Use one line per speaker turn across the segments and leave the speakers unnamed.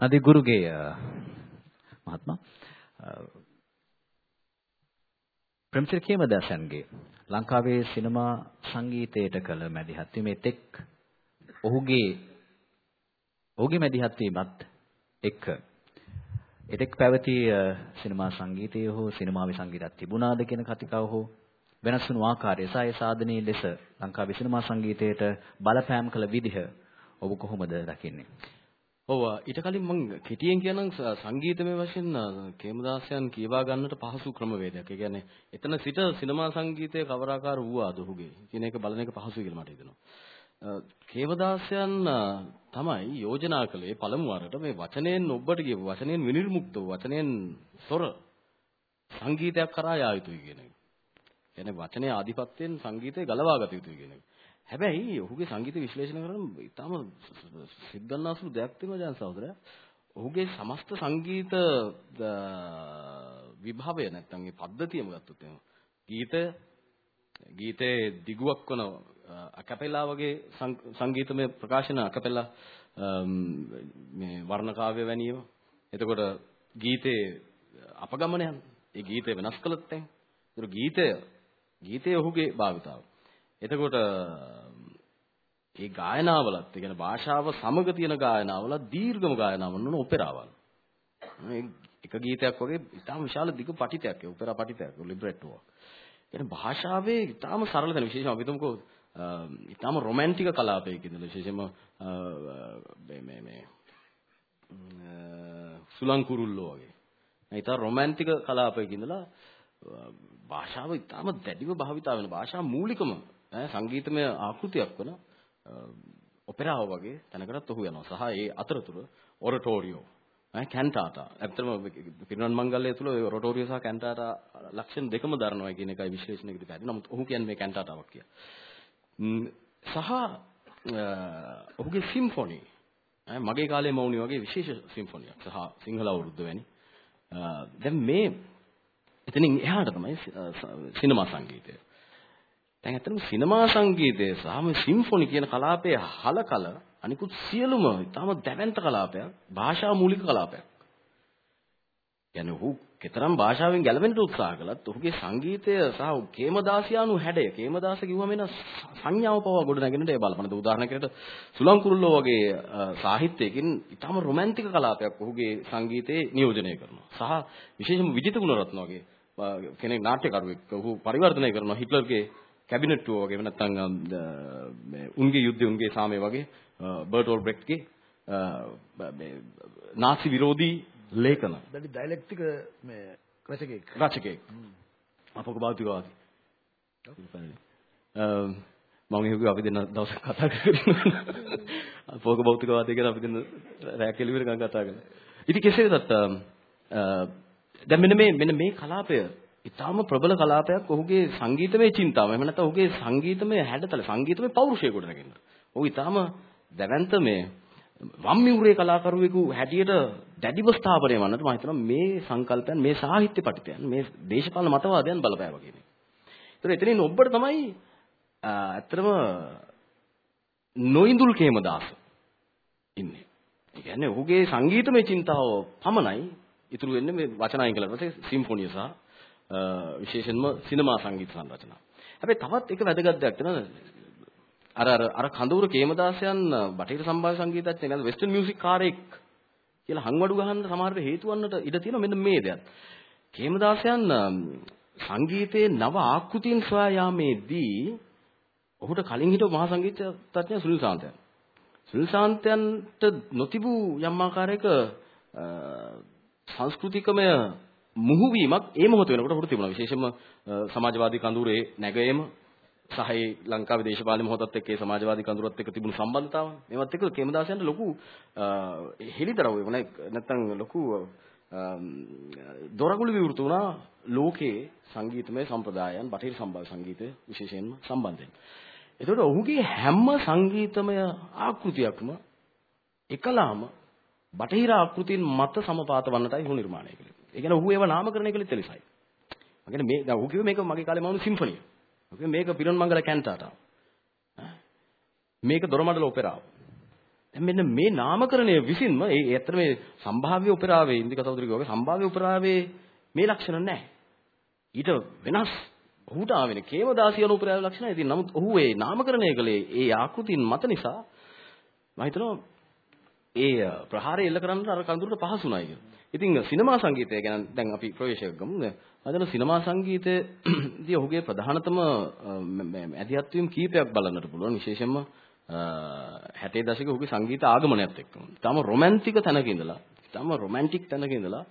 නදී ගුරුගේ මහත්මයා ප්‍රේමචන්ද්‍ර කේමදාසන්ගේ ලංකාවේ සිනමා සංගීතයට කළ මැදිහත් වීමේ තෙක් ඔහුගේ ඔහුගේ මැදිහත් වීමත් එක්ක එතෙක් පැවති සිනමා සංගීතයේ හෝ සිනමාවේ සංගීතයක් තිබුණාද කියන කතිකාව හෝ වෙනස් වුණු ආකාරය සහ ඒ සාධනීය ලෙස ලංකාවේ සිනමා සංගීතයට බලපෑම් කළ විදිහ ඔබ කොහොමද දකින්නේ?
ඔව් ඊට කලින් මම කෙටියෙන් කියනම් සංගීතමය වශයෙන් කේමදාසයන් කියවා ගන්නට පහසු ක්‍රමවේදයක්. ඒ කියන්නේ එතන සිට සිනමා සංගීතයේ කවරාකාර වූවාද ඔහුගේ කියන එක බලන එක පහසුයි කියලා මට හිතෙනවා. කේමදාසයන් තමයි යෝජනා කළේ පළමු වරට මේ වචනයෙන් ඔබට කියපු වචනයෙන් විනිර්මුක්තව වචනයෙන් තොර සංගීතයක් කරා යා යුතුයි කියන එක. කියන්නේ වචනේ ආධිපත්‍යයෙන් සංගීතය ගලවා ගත යුතුයි කියන එක. හැබැයි ඔහුගේ සංගීත විශ්ලේෂණය කරන ඉතාම සිද්ධාන්නාසුළු දෙයක් තියෙනවා දැන් සහෝදරයා. ඔහුගේ සමස්ත සංගීත විභවය නැත්තම් ඒ පද්ධතියම ගත්තොත් එහෙම ගීතය ගීතේ දිගුවක් වන අකැපෙලා වගේ සංගීතමය ප්‍රකාශන අකැපෙලා මේ වර්ණ කාව්‍ය වැනියම එතකොට ගීතේ අපගමනයන් ඒ ගීතය වෙනස් කළත් දැන් ඒතර ගීතය ගීතය ඔහුගේ භාවිතාව. එතකොට ඒ ගායනාවලත් ඒ කියන්නේ භාෂාව සමග තියෙන ගායනාවලත් දීර්ඝම ගායනාවන් වන ඔපෙරාවල් එක ගීතයක් වගේ ඉතාම විශාල දිග පටිතයක් ඒ ඔපෙරා පටිතයක් ලිබ්‍රෙට්ටෝ කියන්නේ භාෂාවේ ඉතාම සරල තැන විශේෂම අපි තුමුකෝ ඉතාම රොමැන්ටික කලාපයක ඉඳලා විශේෂයෙන්ම මේ මේ මේ සුලං කුරුල්ලෝ වගේ. ඉතාම රොමැන්ටික කලාපයක ඉඳලා භාෂාව ඉතාම දැඩිව භාවිතා වෙන භාෂා මූලිකම සංගීතමය ආකෘතියක් වන ඔපෙරාව වගේ තැනකටත් ඔහු යනවා. සහ ඒ අතරතුර ඔරටෝරියෝ කැන්ටාටා. ඇත්තටම පිරිනමන මංගල්‍යය තුල ඔය ඔරටෝරියෝ සහ කැන්ටාටා ලක්ෂණ දෙකම දරනවා කියන එකයි විශ්ලේෂණයකදී පැහැදිලි. නමුත් ඔහු කියන්නේ මේ කැන්ටාටාවක් කියලා. සහ ඔහුගේ සිම්ෆොනි මගේ කාලේ මෞනි වගේ විශේෂ සිම්ෆොනියක් සහ සිංහල අවුරුද්ද වැනි දැන් මේ එතනින් එහාට තමයි සිනමා සංගීතය. දැන් ඇත්තටම සිනමා සංගීතය සහ මේ සිම්ෆොනි කියන කලාපයේ හලකල අනිකුත් සියලුම ඊටම දැවැන්ත කලාපයක් භාෂා මූලික කලාපයක්. කියන්නේ ඔහු කතරම් භාෂාවෙන් ගැලවෙන්න උත්සාහ කළත් ඔහුගේ සංගීතය සහ කේමදාසියානු හැඩය කේමදාස කිව්වම එන සංඥාව පව ගොඩ නැගෙනට ඒ බලපන උදාහරණයකට සුලංකුරුල්ලෝ වගේ සාහිත්‍යයකින් ඊටම රොමැන්ටික කලාපයක් ඔහුගේ සංගීතේ නියෝජනය කරනවා. සහ විශේෂම විජිත ගුණරත්න වගේ කෙනෙක් නාට්‍යකරුවෙක් ඔහු පරිවර්තනය කරනවා හිට්ලර්ගේ කැබිනට් ටුව වගේ නැත්නම් මේ උන්ගේ යුද්ධය උන්ගේ සාමය වගේ බර්ටෝල් බ්‍රෙක්ට්ගේ මේ නාසි විරෝධී ලේඛන.
දැඩි ඩයලෙක්ටික මේ රචකයෙක්.
රචකයෙක්. අපක භෞතිකවාදී. මම හිතුවා අපි දෙන්න දවසක් කතා කරගෙන අපෝක භෞතිකවාදී ගැන අපි දෙන්න රැ කෙලිවිර ගන්න කතා කරනවා. ඉතින් කෙසේ වෙතත් දැන් මෙන්න මේ මෙන්න මේ කලාපය ඊටාම ප්‍රබල කලාපයක් ඔහුගේ සංගීතමය චින්තාව. එහෙම නැත්නම් ඔහුගේ සංගීතමය හැඩතල සංගීතමය පෞරුෂය කොට නැගෙන්න. ඔහු ඊටාම දැවැන්ත මේ වම්මිවුරේ කලාකරුවෙකු හැටියට දැඩිව ස්ථාපනය වන්නට මම හිතනවා මේ සංකල්පයන් මේ සාහිත්‍ය පඨිතයන් මේ දේශපාලන මතවාදයන් බලපෑවා කියන්නේ. ඒතර එතනින් ඔබට තමයි ඇත්තටම නොඉඳුල් කේමදාස ඉන්නේ. ඒ කියන්නේ ඔහුගේ සංගීතමය චින්තාව පමණයි ඉතුරු වෙන්නේ මේ වචනයන් කියලා පස්සේ සිම්ෆොනිය සහ විශේෂයෙන්ම සිනමා සංගීත සංරචනා. හැබැයි තවත් එක වැදගත් දෙයක් තියෙනවා අර අර අර කඳවුර කේමදාසයන් බටහිර සම්භාව්‍ය සංගීතඥයෙක් නේද වෙස්ටර්න් මියුසික් කාරෙක් කියලා හංවඩු ගහන්න සමහරට හේතු වන්නට ඉඩ තියෙනවා මෙන්න මේ දෙයක්. කේමදාසයන් සංගීතයේ නව ආකෘතීන් සොයා යාමේදී ඔහුට කලින් හිටපු මහා සංගීතඥ සුනිල් සාන්තයන්. සුනිල් සාන්තයන්ට නොතිබූ යම් ආකාරයක සංස්කෘතිකමය මුහුවීමක් ඒ මොහොත වෙනකොට ඔහුට තිබුණා. විශේෂයෙන්ම සමාජවාදී කඳුරේ නැගයීම සහ ඒ ලංකාවේ දේශපාලන මොහොතත් එක්ක ඒ සමාජවාදී කඳුරත් එක්ක තිබුණු සම්බන්ධතාව මේවත් එක්ක කේමදාසයන්ට ලොකු හෙලිදරව් වුණා නැත්නම් ලොකු දොරගුළු විවෘත වුණා ලෝකයේ සංගීතමය සම්ප්‍රදායන් බටහිර සම්බන්ධ සංගීතය විශේෂයෙන්ම සම්බන්ධයෙන්. එතකොට ඔහුගේ හැම සංගීතමය ආකෘතියක්ම එකලාම බටහිර ආකෘතීන් මත සමපාත වන්නටයි ඔහු නිර්මාණය කළේ. ඒ කියන්නේ ඔහු ඒව නාමකරණය කළේ තෙලිසයි. මම කියන්නේ මේ දැන් ඔහු කිව්වේ මේක මගේ කාලේ මවුණු සිම්ෆොනිය. මේක පිරොන් මංගල කැන්ටාටා. මේක දොරමඩල ඔපෙරාව. මෙන්න මේ නාමකරණය විසින්ම ඒ ඇත්තට මේ සම්භාව්‍ය ඔපෙරාවේ ඉන්දික සහෝදරික වගේ සම්භාව්‍ය ඔපෙරාවේ මේ ලක්ෂණ නැහැ. ඊට වෙනස් ඔහුට ආවෙන කේමදාසියන උපරාල ලක්ෂණ. ඉතින් නමුත් ඔහු ඒ නාමකරණය කළේ ඒ ආකෘතින් මත නිසා මම හිතනවා ඒ ප්‍රහාරය එල්ල කරන්න අර කඳුරට පහසුණයි කියලා. ඉතින් සිනමා සංගීතය ගැන දැන් අපි ප්‍රවේශයක් ගමු. අදන සිනමා සංගීතයේදී ඔහුගේ ප්‍රධානතම ඇදිහත් වීම කීපයක් බලන්නට පුළුවන්. විශේෂයෙන්ම 60 දශකයේ ඔහුගේ සංගීත ආගමනයත් එක්කම. තාම රොමැන්ටික් තැනක ඉඳලා, තාම රොමැන්ටික් තැනක ඉඳලා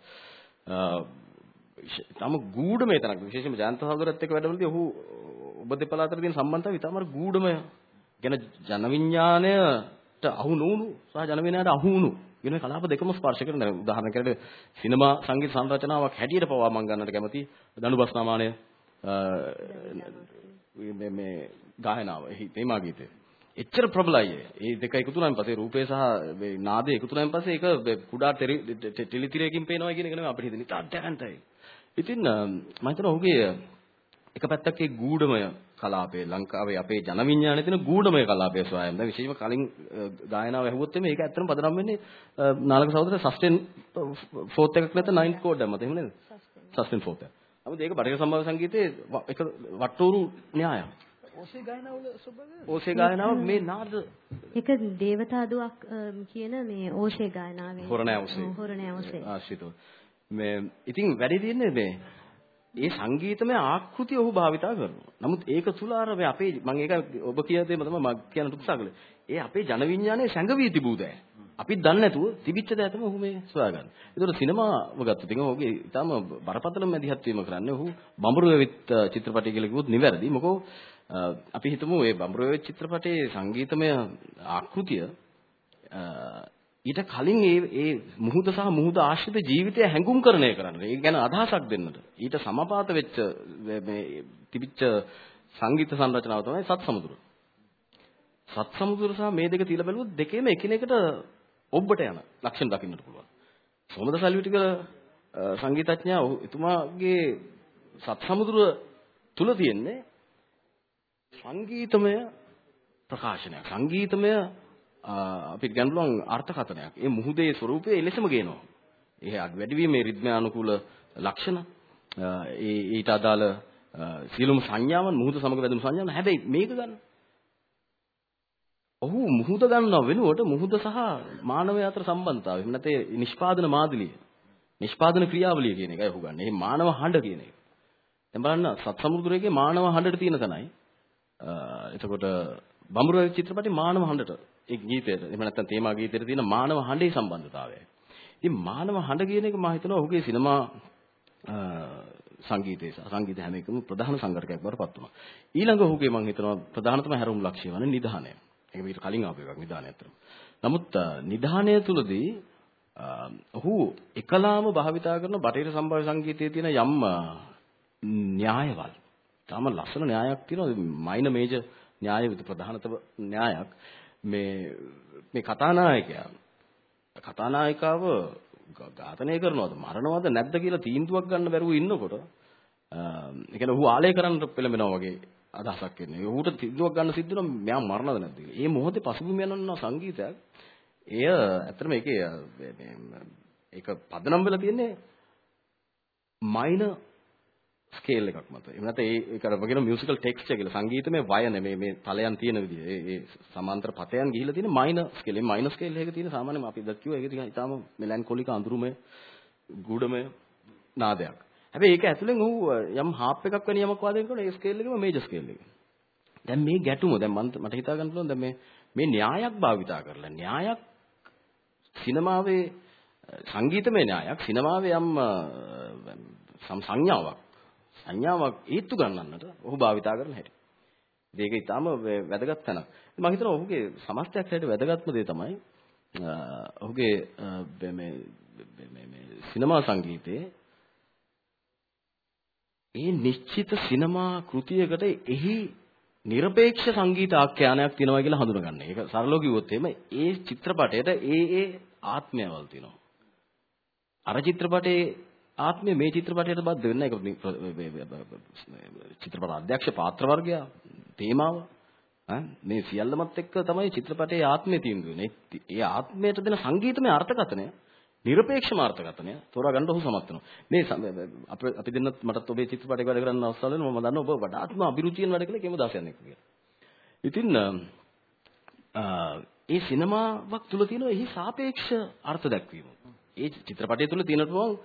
තාම ගූඪමය තැනක විශේෂයෙන්ම ජයන්ත සහෝදරත් එක්ක වැඩවලදී ඔහු ඔබ දෙපළ අතර තියෙන සම්බන්ධතාවය ඊටම ගූඪමය. කියන ජන විඥාණයට අහු නොවුණු සහ ජන විඥාණයට අහු වුණු වෙන කලාප දෙකම ස්පර්ශ කරන උදාහරණයකට සිනමා සංගීත සංරචනාවක් හැටියට පවා මම ගන්නට කැමති දනුබස් නාමානය මේ මේ ගායනාව එහි තේමා ගීතය. එච්චර ප්‍රබලයි ඒ. දෙක එකතු වුණාන් පස්සේ රූපේ සහ මේ නාදය එකතු වුණාන් පස්සේ ඒක කුඩා ටෙලිතිරයකින් පේනවා කියන එක නෙමෙයි අපිට හිතෙන්නේ. තාඩ්ඩකන්තයි ඉතින් මම හිතනවා ඔහුගේ එක පැත්තක් ඒ ගූඪමය කලාපය ලංකාවේ අපේ ජන විඥානයේ තියෙන ගූඪමය කලාපය සොයන්න. දැන් විශේෂයෙන්ම කලින් ගායනාව ඇහුවොත් එමේ ඒක ඇත්තටම පදනම් වෙන්නේ නාලක සහෝදර සස්ටෙන් ෆෝත් එකක් නැත්නම් නයින්ත් කෝඩ් එකක් මත එහෙම නේද? සස්ටෙන් ෆෝත් එක. නමුත් ඒක බටහිර සම්භව සංගීතයේ එක වට්ටෝරු න්‍යායක්.
ඕසේ ගායනාවල ස්වභාවය
ඕසේ ගායනාව මේ නාද
ඒක දේවතාදුවක් කියන මේ ඕෂේ ගායනාවේ
හොරණෑ ඕසේ.
හොරණෑ ඕසේ.
ආශ්‍රිතව. මේ ඉතින් වැඩි තියෙන්නේ මේ ඒ සංගීතමය ආකෘතිය ඔහු භාවිතා කරනවා. නමුත් ඒක තුල අර මේ අපේ මම ඒක ඔබ කියන දේ තමයි මම කියන්න උත්සාහ කළේ. ඒ අපේ ජන විඥානයේ සැඟවී තිබූ දෑ. අපිත් දන්නේ නැතුව තිබිච්ච දෑ තමයි ඔහු මේ සොයාගන්නේ. ඒතකොට සිනමාව ගත්තොත් ඒක ඔහුගේ ඊටම බරපතලම මැදිහත් වීම කරන්නේ ඔහු බඹරු වෙවිත් චිත්‍රපටය කියලා කිව්වොත් නිවැරදි. මොකෝ අපි හිතමු මේ බඹරු වෙවිත් චිත්‍රපටයේ සංගීතමය ආකෘතිය ඊට කලින් ඒ ඒ මුහුද සහ මුහුද ආශ්‍රිත ජීවිතය හැඟුම්කරණය කරන්න. ඒ ගැන අදහසක් දෙන්නට. ඊට සමපාත වෙච්ච මේ තිබිච්ච සංගීත සංරචනාව තමයි සත් සමුදුර. සත් සමුදුර සහ මේ දෙක තියලා බැලුවොත් දෙකේම එකිනෙකට ඔබට යන ලක්ෂණ දකින්නට පුළුවන්. සෝමද සල්විටික සංගීතඥයා එතුමාගේ සත් සමුදුර තුල තියෙන්නේ සංගීතමය ප්‍රකාශනයක්. සංගීතමය අපිට ගන්න පුළුවන් අර්ථකථනයක්. ඒ මුහුදේ ස්වરૂපය එලෙසම ගේනවා. ඒ වැඩිවීමේ රිද්මයානුකූල ලක්ෂණ ඒ ඊට අදාළ සියලුම සංඥාවන් මුහුද සමග වැදුණු සංඥාවන් හැබැයි මේක ගන්න. ඔහු මුහුද ගන්නව වෙනුවට මුහුද සහ මානවය අතර සම්බන්ධතාවය. එහෙම නැත්නම් නිෂ්පාදන මාදිලිය. නිෂ්පාදන ක්‍රියාවලිය කියන එකයි ඔහු ගන්න. ඒ මානව හඬ කියන එක. දැන් බලන්න සත් සමුද්‍රයේ මානව හඬට තියෙන තැනයි. එතකොට බඹරු චිත්‍රපටි මානව හඬට ඒ ගීතයට එහෙම නැත්නම් තේමා ගීතයට තියෙන මානව හඬේ සම්බන්ධතාවය. ඉතින් මානව හඬ කියන එක මම හිතනවා ඔහුගේ සිනමා සංගීතයේ සංගීත හැම එකම ප්‍රධාන සංගරකයක් බවට පත් වුණා. ඊළඟ ඔහුගේ මම හිතනවා ප්‍රධානතම හැරවුම් ලක්ෂ්‍ය වන්නේ නිධානය. ඒක මීට කලින් ආපු එකක් නිධානය අතර. නමුත් නිධානය තුලදී ඔහු එකලාම භාවිතා කරන බටහිර සම්භාව්‍ය සංගීතයේ තියෙන යම් න්‍යායවල. තාම ලස්සන න්‍යායක් තියෙනවා මයිනර් මේජර් න්‍යාය විද ප්‍රධානතම න්‍යායක්. මේ මේ කතානායකයා කතානායිකාව ඝාතනය කරනවද මරණවද නැද්ද කියලා තීන්දුවක් ගන්න බැරුව ඉන්නකොට ඒ කියන්නේ ඔහු ආලය කරන්න පෙළඹෙනවා වගේ අදහසක් එන්නේ. ඔහුට තීන්දුවක් ගන්න සිද්ධ වෙනවා මෙයා මරණද නැද්ද කියලා. මේ මොහොතේ පසුබිම යන සංගීතයක් එය ඇත්තටම ඒකේ ඒක පදනම් වෙලා තියෙන්නේ මයිනර් ස්කේල් එකක් මත. එහෙම නැත්නම් ඒ ඒක අර වගේම මියුසිකල් ටෙක්ස්චර් කියලා සංගීතමය වයන මේ මේ තලයන් තියෙන විදිහ. ඒ ඒ සමාන්තර පතයන් ගිහිලා තියෙන මයිනර් ස්කේල්. මේ මයිනර් ස්කේල් එකක තියෙන සාමාන්‍යම අපි ඉදත් කිව්වා ඒක ටිකක් ඊටාම මෙලන්කොලික අඳුරුමය ගුඩමය නාදයක්. හැබැයි ඒක ඇතුලෙන් ඌ යම් හාප් එකක් වෙන යමක් වාදනය කරනවා ඒ ස්කේල් එකම මේජර් ස්කේල් එක. දැන් මේ ගැටුම දැන් මට හිතා ගන්න පුළුවන් දැන් මේ මේ න්‍යායක් භාවිතා කරලා න්‍යායක් සිනමාවේ සංගීතමය න්‍යායක් සිනමාවේ යම් සංඥාවක් සංඥාවක් හේතු ගන්නන්නට ඔහු භාවිතා කරන හැටි. ඒක ඊටාම වැදගත් තැනක්. මම හිතනවා ඔහුගේ සමස්තයක් හැටියට වැදගත්ම දේ තමයි ඔහුගේ මේ මේ මේ සිනමා සංගීතයේ ඒ නිශ්චිත සිනමා කෘතියකට එහි নিরপেক্ষ සංගීත ආඛ්‍යානයක් තියෙනවා කියලා හඳුනගන්න. ඒක සරලව කිව්වොත් එහෙම ඒ චිත්‍රපටයට ඒ ඒ ආත්මයවල් තියෙනවා. අර චිත්‍රපටයේ ආත්මය මේ චිත්‍රපටයට බද්ධ වෙන්නේ ඒක චිත්‍රපට අධ්‍යක්ෂ පාත්‍ර වර්ගය තේමාව මේ සියල්ලමත් එක්ක තමයි චිත්‍රපටයේ ආත්මය තීන්දුව වෙන්නේ. ඒ ආත්මයට දෙන සංගීතමය අර්ථකථනය নিরপেক্ষම අර්ථකථනය තෝරා ගන්න ඔහු සමත් වෙනවා. මේ අපේ අපි දෙන්නත් මටත් ඔබේ චිත්‍රපටයක වැඩ කරන්න අවස්ථාව ලැබෙනවා. මම දන්නවා ඔබ වඩාත්ම අභිරුචියෙන් වැඩ කළේ කේමදාසයන් එක්ක කියලා. ඉතින් ඒ සිනමාවක් තුල තියෙන එහි සාපේක්ෂ අර්ථ දැක්වීම. ඒ චිත්‍රපටය තුල තියෙන පුළුවන්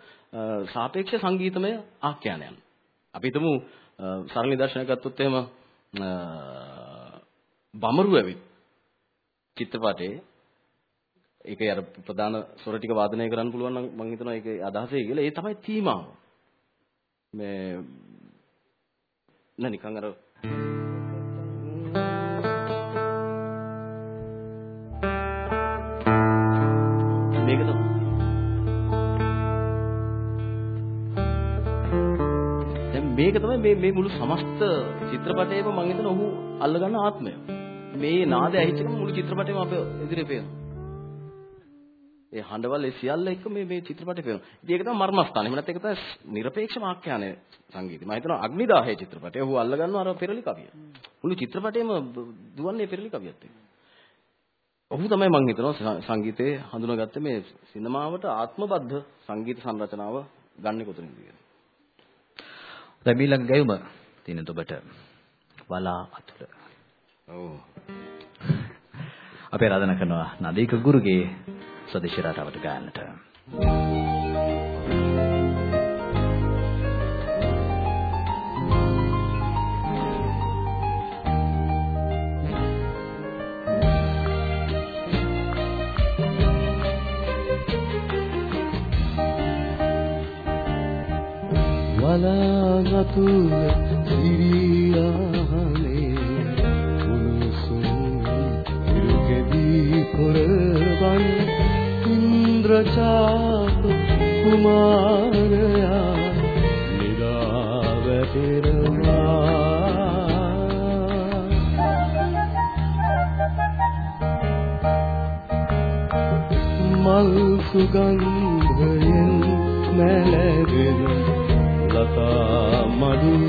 සාපේක්ෂ සංගීතමය ආඛ්‍යානයන්. අපි හිතමු සරල නිදර්ශනයක් ගත්තොත් එහෙම බමරු ඇවිත් චිත්‍රපටයේ ඒකේ අර ප්‍රධාන ස්වර ටික වාදනය කරන්න පුළුවන් නම් මම හිතනවා ඒකේ අදහස ඒ කියලා. ඒ තමයි තීමාව. මේ නෑ නිකන් අර මේක තමයි මේ මේ මුළු සමස්ත චිත්‍රපටයේම මම හිතන ඔහු අල්ලගන්න ආත්මය. මේ නාදය ඇහිච්ච ගමන් මුළු චිත්‍රපටයම අපේ ඉදිරියේ පේනවා. ඒ හඬවල් ඒ සියල්ල එක්ක මේ මේ චිත්‍රපටය පේනවා. ඉතින් ඒක තමයි මර්මස්ථාන. එහෙම නැත්නම් ඒක තමයි নিরপেক্ষ ආඛ්‍යාන සංගීතය. මම හිතනවා අග්නිදාහයේ චිත්‍රපටය. ඔහු අල්ල ගන්නවා අර පෙරලි කවිය. මුළු චිත්‍රපටයම දුවන්නේ පෙරලි කවියත් එක්ක. ඔහු තමයි මම හිතනවා සංගීතයේ හඳුනාගත්තේ මේ සිනමාවට ආත්මබද්ධ සංගීත සංරචනාව ගන්න කොතනින්ද කියලා.
දැන් ඊළඟ ගැයුම තියෙන ඔබට වලා අතුල.
ඔව්.
අපේ ආරාධනා කරනවා නදීක ගුරුගේ ස්වදේශී රටාවට ගායන්නට.
වලාගතුල සිරියානේ උණුසුම් ඉරුකෙදී පොරවන් ඉන්ද්‍රචාප කුමාරයා. නිරාවැටෙනවා. මල් සුගන්ධයෙන් මැලගෙන ලතා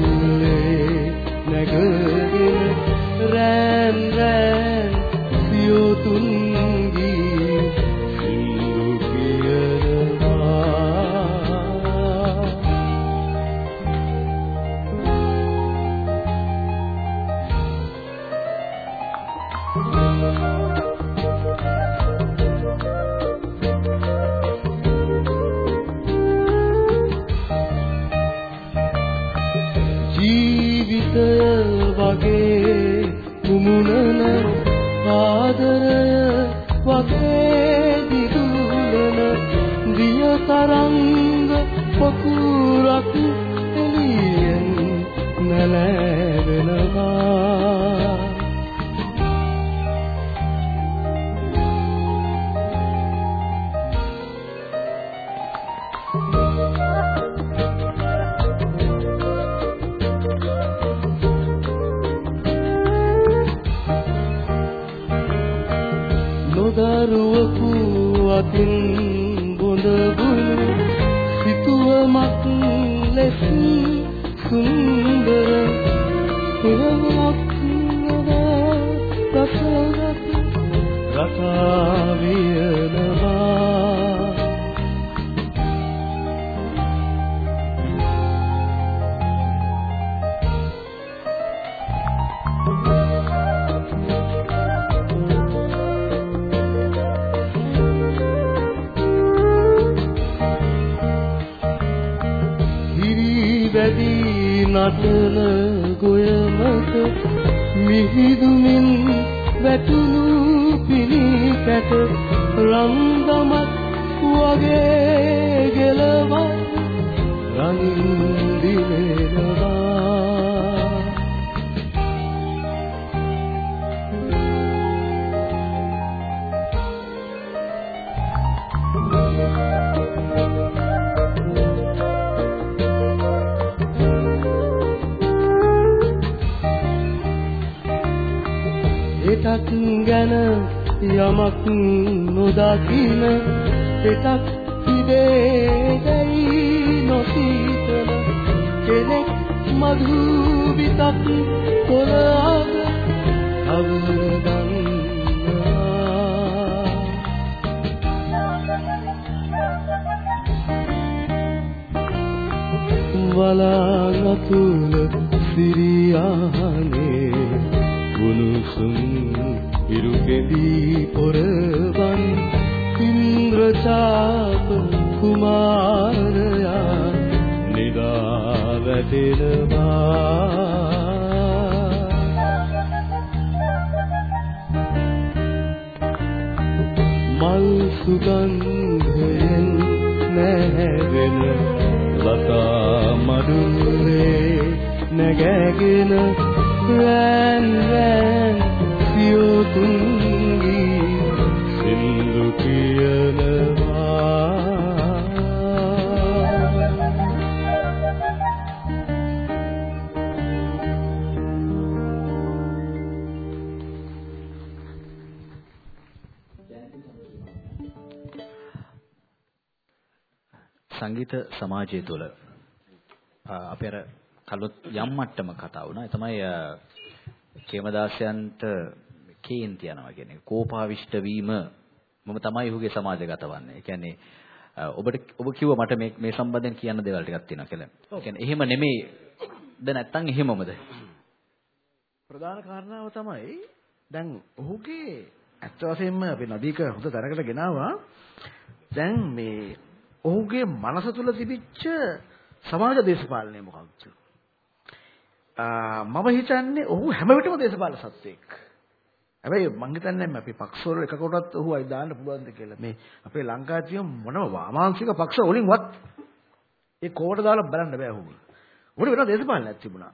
වගේ ගෙලවා රනින් දිලෙනවා එටක් ගැන යමක් නොදකින එටක් ඉදේදැයි නොසිතන කෙනෙක් මధు විතක් කොළාද වලාගතුල සිරියානේ උණුසුම් ඉරු කෙඳී පොරවන් ඉන්ද්‍රචාප කුමාරයා නිදා වැටෙනවා මල් සුගන්ධයෙන් නැහැවෙන ලතා මඩුලේ නැගගෙන රැන්
සංගීත සමාජය තුළ අපේ අර කලොත් යම් මට්ටම කතා වුණා. ඒ තමයි කේමදාසයන්ට කේන්ති යනවා කියන්නේ කෝපාවිෂ්ඨ වීම මම තමයි ඔහුගේ සමාජගත වන්නේ. ඒ කියන්නේ ඔබට ඔබ කිව්වා මට මේ මේ සම්බන්ධයෙන් කියන්න දේවල් ටිකක් තියෙනවා කියලා. ඒ කියන්නේ එහෙම නෙමෙයි ද නැත්තම් එහෙමමද?
ප්‍රධාන කාරණාව තමයි දැන් ඔහුගේ ඇත්ත වශයෙන්ම අපි නදීක හොඳ තැනකට ගෙනාවා. දැන් මේ ඔහුගේ මනස තුල තිබිච්ච සමාජ දේශපාලනය මොකක්ද? මම හිතන්නේ ඔහු හැම විටම දේශපාලන සත්වෙක්. හැබැයි මං හිතන්නේ අපි පක්ෂවල එකකටවත් ඔහු අයි දාන්න පුළුවන්ද කියලා. මේ අපේ ලංකාවේ තියෙන මොනම වාමාංශික පක්ෂ වලින්වත් ඒ කෝවට දාලා බලන්න බෑ ඔහුගේ. උඩ වෙන දේශපාලනයක් තිබුණා.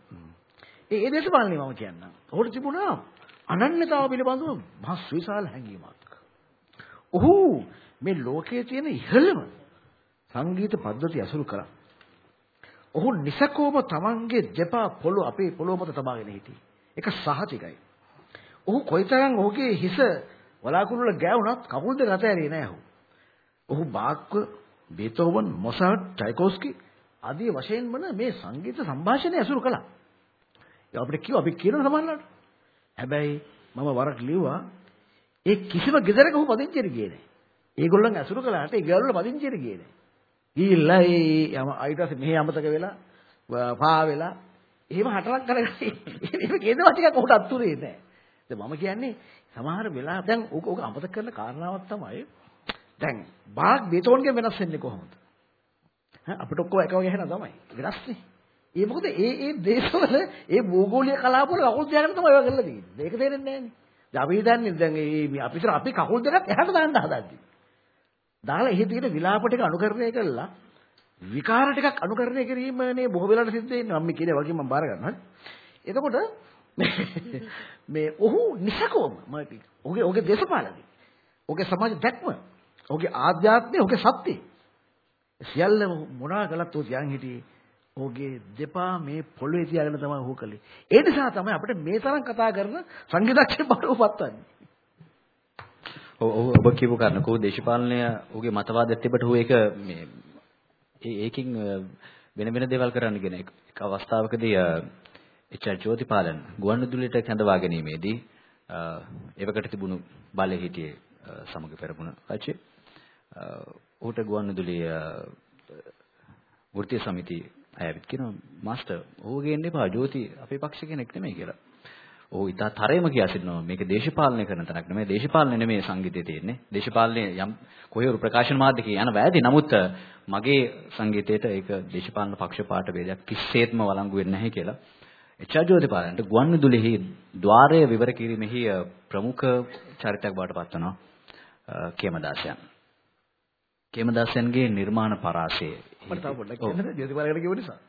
ඒ ඒ දේශපාලනේ මම කියන්නම්. ඔහුට තිබුණා අනන්‍යතාව පිළිබඳව මහ සුවිශාල හැඟීමක්. ඔහු මේ ලෝකයේ තියෙන ඉහළම සංගීත පද්ධතිය අසුරු කරා. ඔහු නිසකෝම තමන්ගේ දෙපා පොළොව අපේ පොළොව මත තබාගෙන හිටියේ. ඒක සහතිකයි. ඔහු කොයිතරම් ඔහුගේ හිස වලාකුළු වල ගෑවුනත් කකුල් දෙක අතෑරියේ නෑ ඔහු. ඔහු බාක්ව, බීතෝවන්, මොසාට්, ටයිකෝස්කි ආදී වශයෙන් වන මේ සංගීත සංഭാෂණය අසුරු කළා. ඒ අපිට කිව්වා අපි කියන සමහරලාට. හැබැයි මම වරක් ලිව්වා ඒ කිසිම ගෙදරක ඔහු පදිංචියට ගියේ නෑ. ඒගොල්ලන් අසුරු කළාට ඒ ගෙවල් වල පදිංචියට ගියේ නෑ. ගිහිල්ලා ඒ යම ඊට පස්සේ මෙහි අමතක වෙලා පා වෙලා එහෙම හතරක් කරගෙන එහෙම කියනවා ටිකක් ඔහුට අත්තුරේ නෑ. දැන් මම කියන්නේ සමහර වෙලා දැන් ඕක ඕක අමතක කරන කාරණාවක් තමයි දැන් බාග් බේතෝන්ගෙන් වෙනස් වෙන්නේ කොහොමද? ඈ අපිට ඔක්කොම එක වගේ හැන තමයි. වෙනස්නේ. ඒ මොකද ඒ ඒ දේශවල ඒ භූගෝලීය කලාපවල කකුල් තියාගෙන තමයි ඒවා කරලා තියෙන්නේ. මේක තේරෙන්නේ නැහැනේ. දැන් අපි හිතන්නේ දැන් මේ අපිට අපි කකුල් දෙකක් එහාට දාන්න හදන්නේ. දාලා එහි තියෙන විලාප ටික අනුකරණය කළා. විකාර ටිකක් අනුකරණය කිරීමනේ බොහෝ වෙලාවට සිද්ධ වෙන්නේ. මම කියන්නේ වගේ මම බාර ගන්නවා. එතකොට මේ ඔහු නිසකවම මම ඔහුගේ ඔහුගේ දේශපාලනේ. ඔහුගේ සමාජ දැක්ම. ඔහුගේ ආධ්‍යාත්මය ඔහුගේ සත්‍යය. සියල්ල මොනවා කළත් ඔහු තියන් හිටියේ? ඔහුගේ දෙපා මේ පොළවේ තියාගෙන තමයි ඔහු කළේ. ඒ නිසා තමයි අපිට මේ තරම් කතා කරන සංගීතඥයෙක් බවට උපත්වන්නේ
ඔව් ඔබ කියපු කාරණා කෝ දේශපාලනය ඔහුගේ මතවාදයක් තිබට ඔහු ඒක මේ ඒකින් වෙන වෙන දේවල් කරන්න කියන එක අවස්ථාවකදී එච්.ආර්. ජෝතිපාලන් ගුවන්විදුලියට කැඳවා ගැනීමේදී එවකට තිබුණු බලය හිටියේ සමග පෙරමුණ රජය ඔහුට ගුවන්විදුලිය වෘත්තීය සමිතිය අයවිත් කියනවා මාස්ටර් ඔහුගේ ඉන්න එපා ජෝති අපේ පක්ෂ කෙනෙක් නෙමෙයි කියලා. ඔහු ඉතා තරයේම කියා සිටිනවා. මේක දේශපාලනය කරන තැනක් නෙමෙයි. දේශපාලනය නෙමෙයි සංගීතයේ තියෙන්නේ. දේශපාලනය යම් කොහේ ප්‍රකාශන මාධ්‍යකේ යන වැදී නමුත් මගේ සංගීතයට ඒක දේශපාලන පක්ෂපාත වේදයක් කිසිසේත්ම වළංගු වෙන්නේ නැහැ කියලා. එච්.ආර්. ජෝතිපාලන්ට ගුවන්විදුලිෙහි ద్వාරය විවර කිරීමෙහි ප්‍රමුඛ චරිතයක් බවට පත් වෙනවා කේමදාසයන්. කේමදාසයන්ගේ නිර්මාණ පරාසය.
මට තව පොඩ්ඩක් කියන්න. ජෝතිපාලකට කිව්ව නිසා.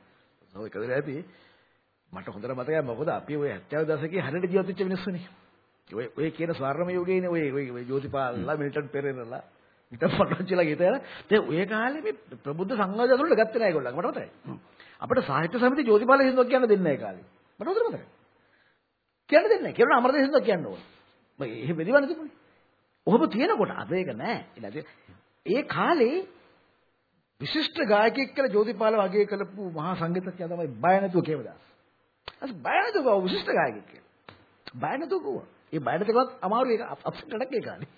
ඔව් ඒක වෙලා ඇති මට හොඳට මතකයි මොකද අපි ওই 70 දශකයේ හැරෙට ජීවත් වෙච්ච මිනිස්සුනේ. ඔය ඔය කියන ස්වර්ණමය යුගයේනේ ඔය ඔය ජෝතිපාලලා මිල්ටන් පෙරේරලා මිල්ටන් පොට්ටොච්චිලා ගිතයලා දැන් ඔය කාලේ මේ ප්‍රබුද්ධ සංවාදය අතුරට ගත්තේ නැහැ ඒගොල්ලෝ. මට මතකයි. අපිට සාහිත්‍ය සමිතිය ජෝතිපාල හින්දුවක් කියන්න දෙන්නේ නැහැ කාලේ. මට හොඳට මතකයි. කියන්න දෙන්නේ නැහැ. කියලා අමරදේශ හින්දුවක් කියන්න ඕනේ. මම එහෙම බෙදිවන්න තිබුණේ. ඔහොම තියෙනකොට අද ඒක නැහැ. ඒ කාලේ විශිෂ්ට ගායකයෙක් කියලා ජෝතිපාල වගේ කළපු මහා සංගීතඥයා තමයි බය නැතුව කේවදාස්. අස් බය නැතුව කව විශිෂ්ට ගායකයෙක් කියලා. බය නැතුව කව. ඒ බයට තිබ්බත් අමාරු ඒක අප්සෙට් එකක් ඒ කාලේ.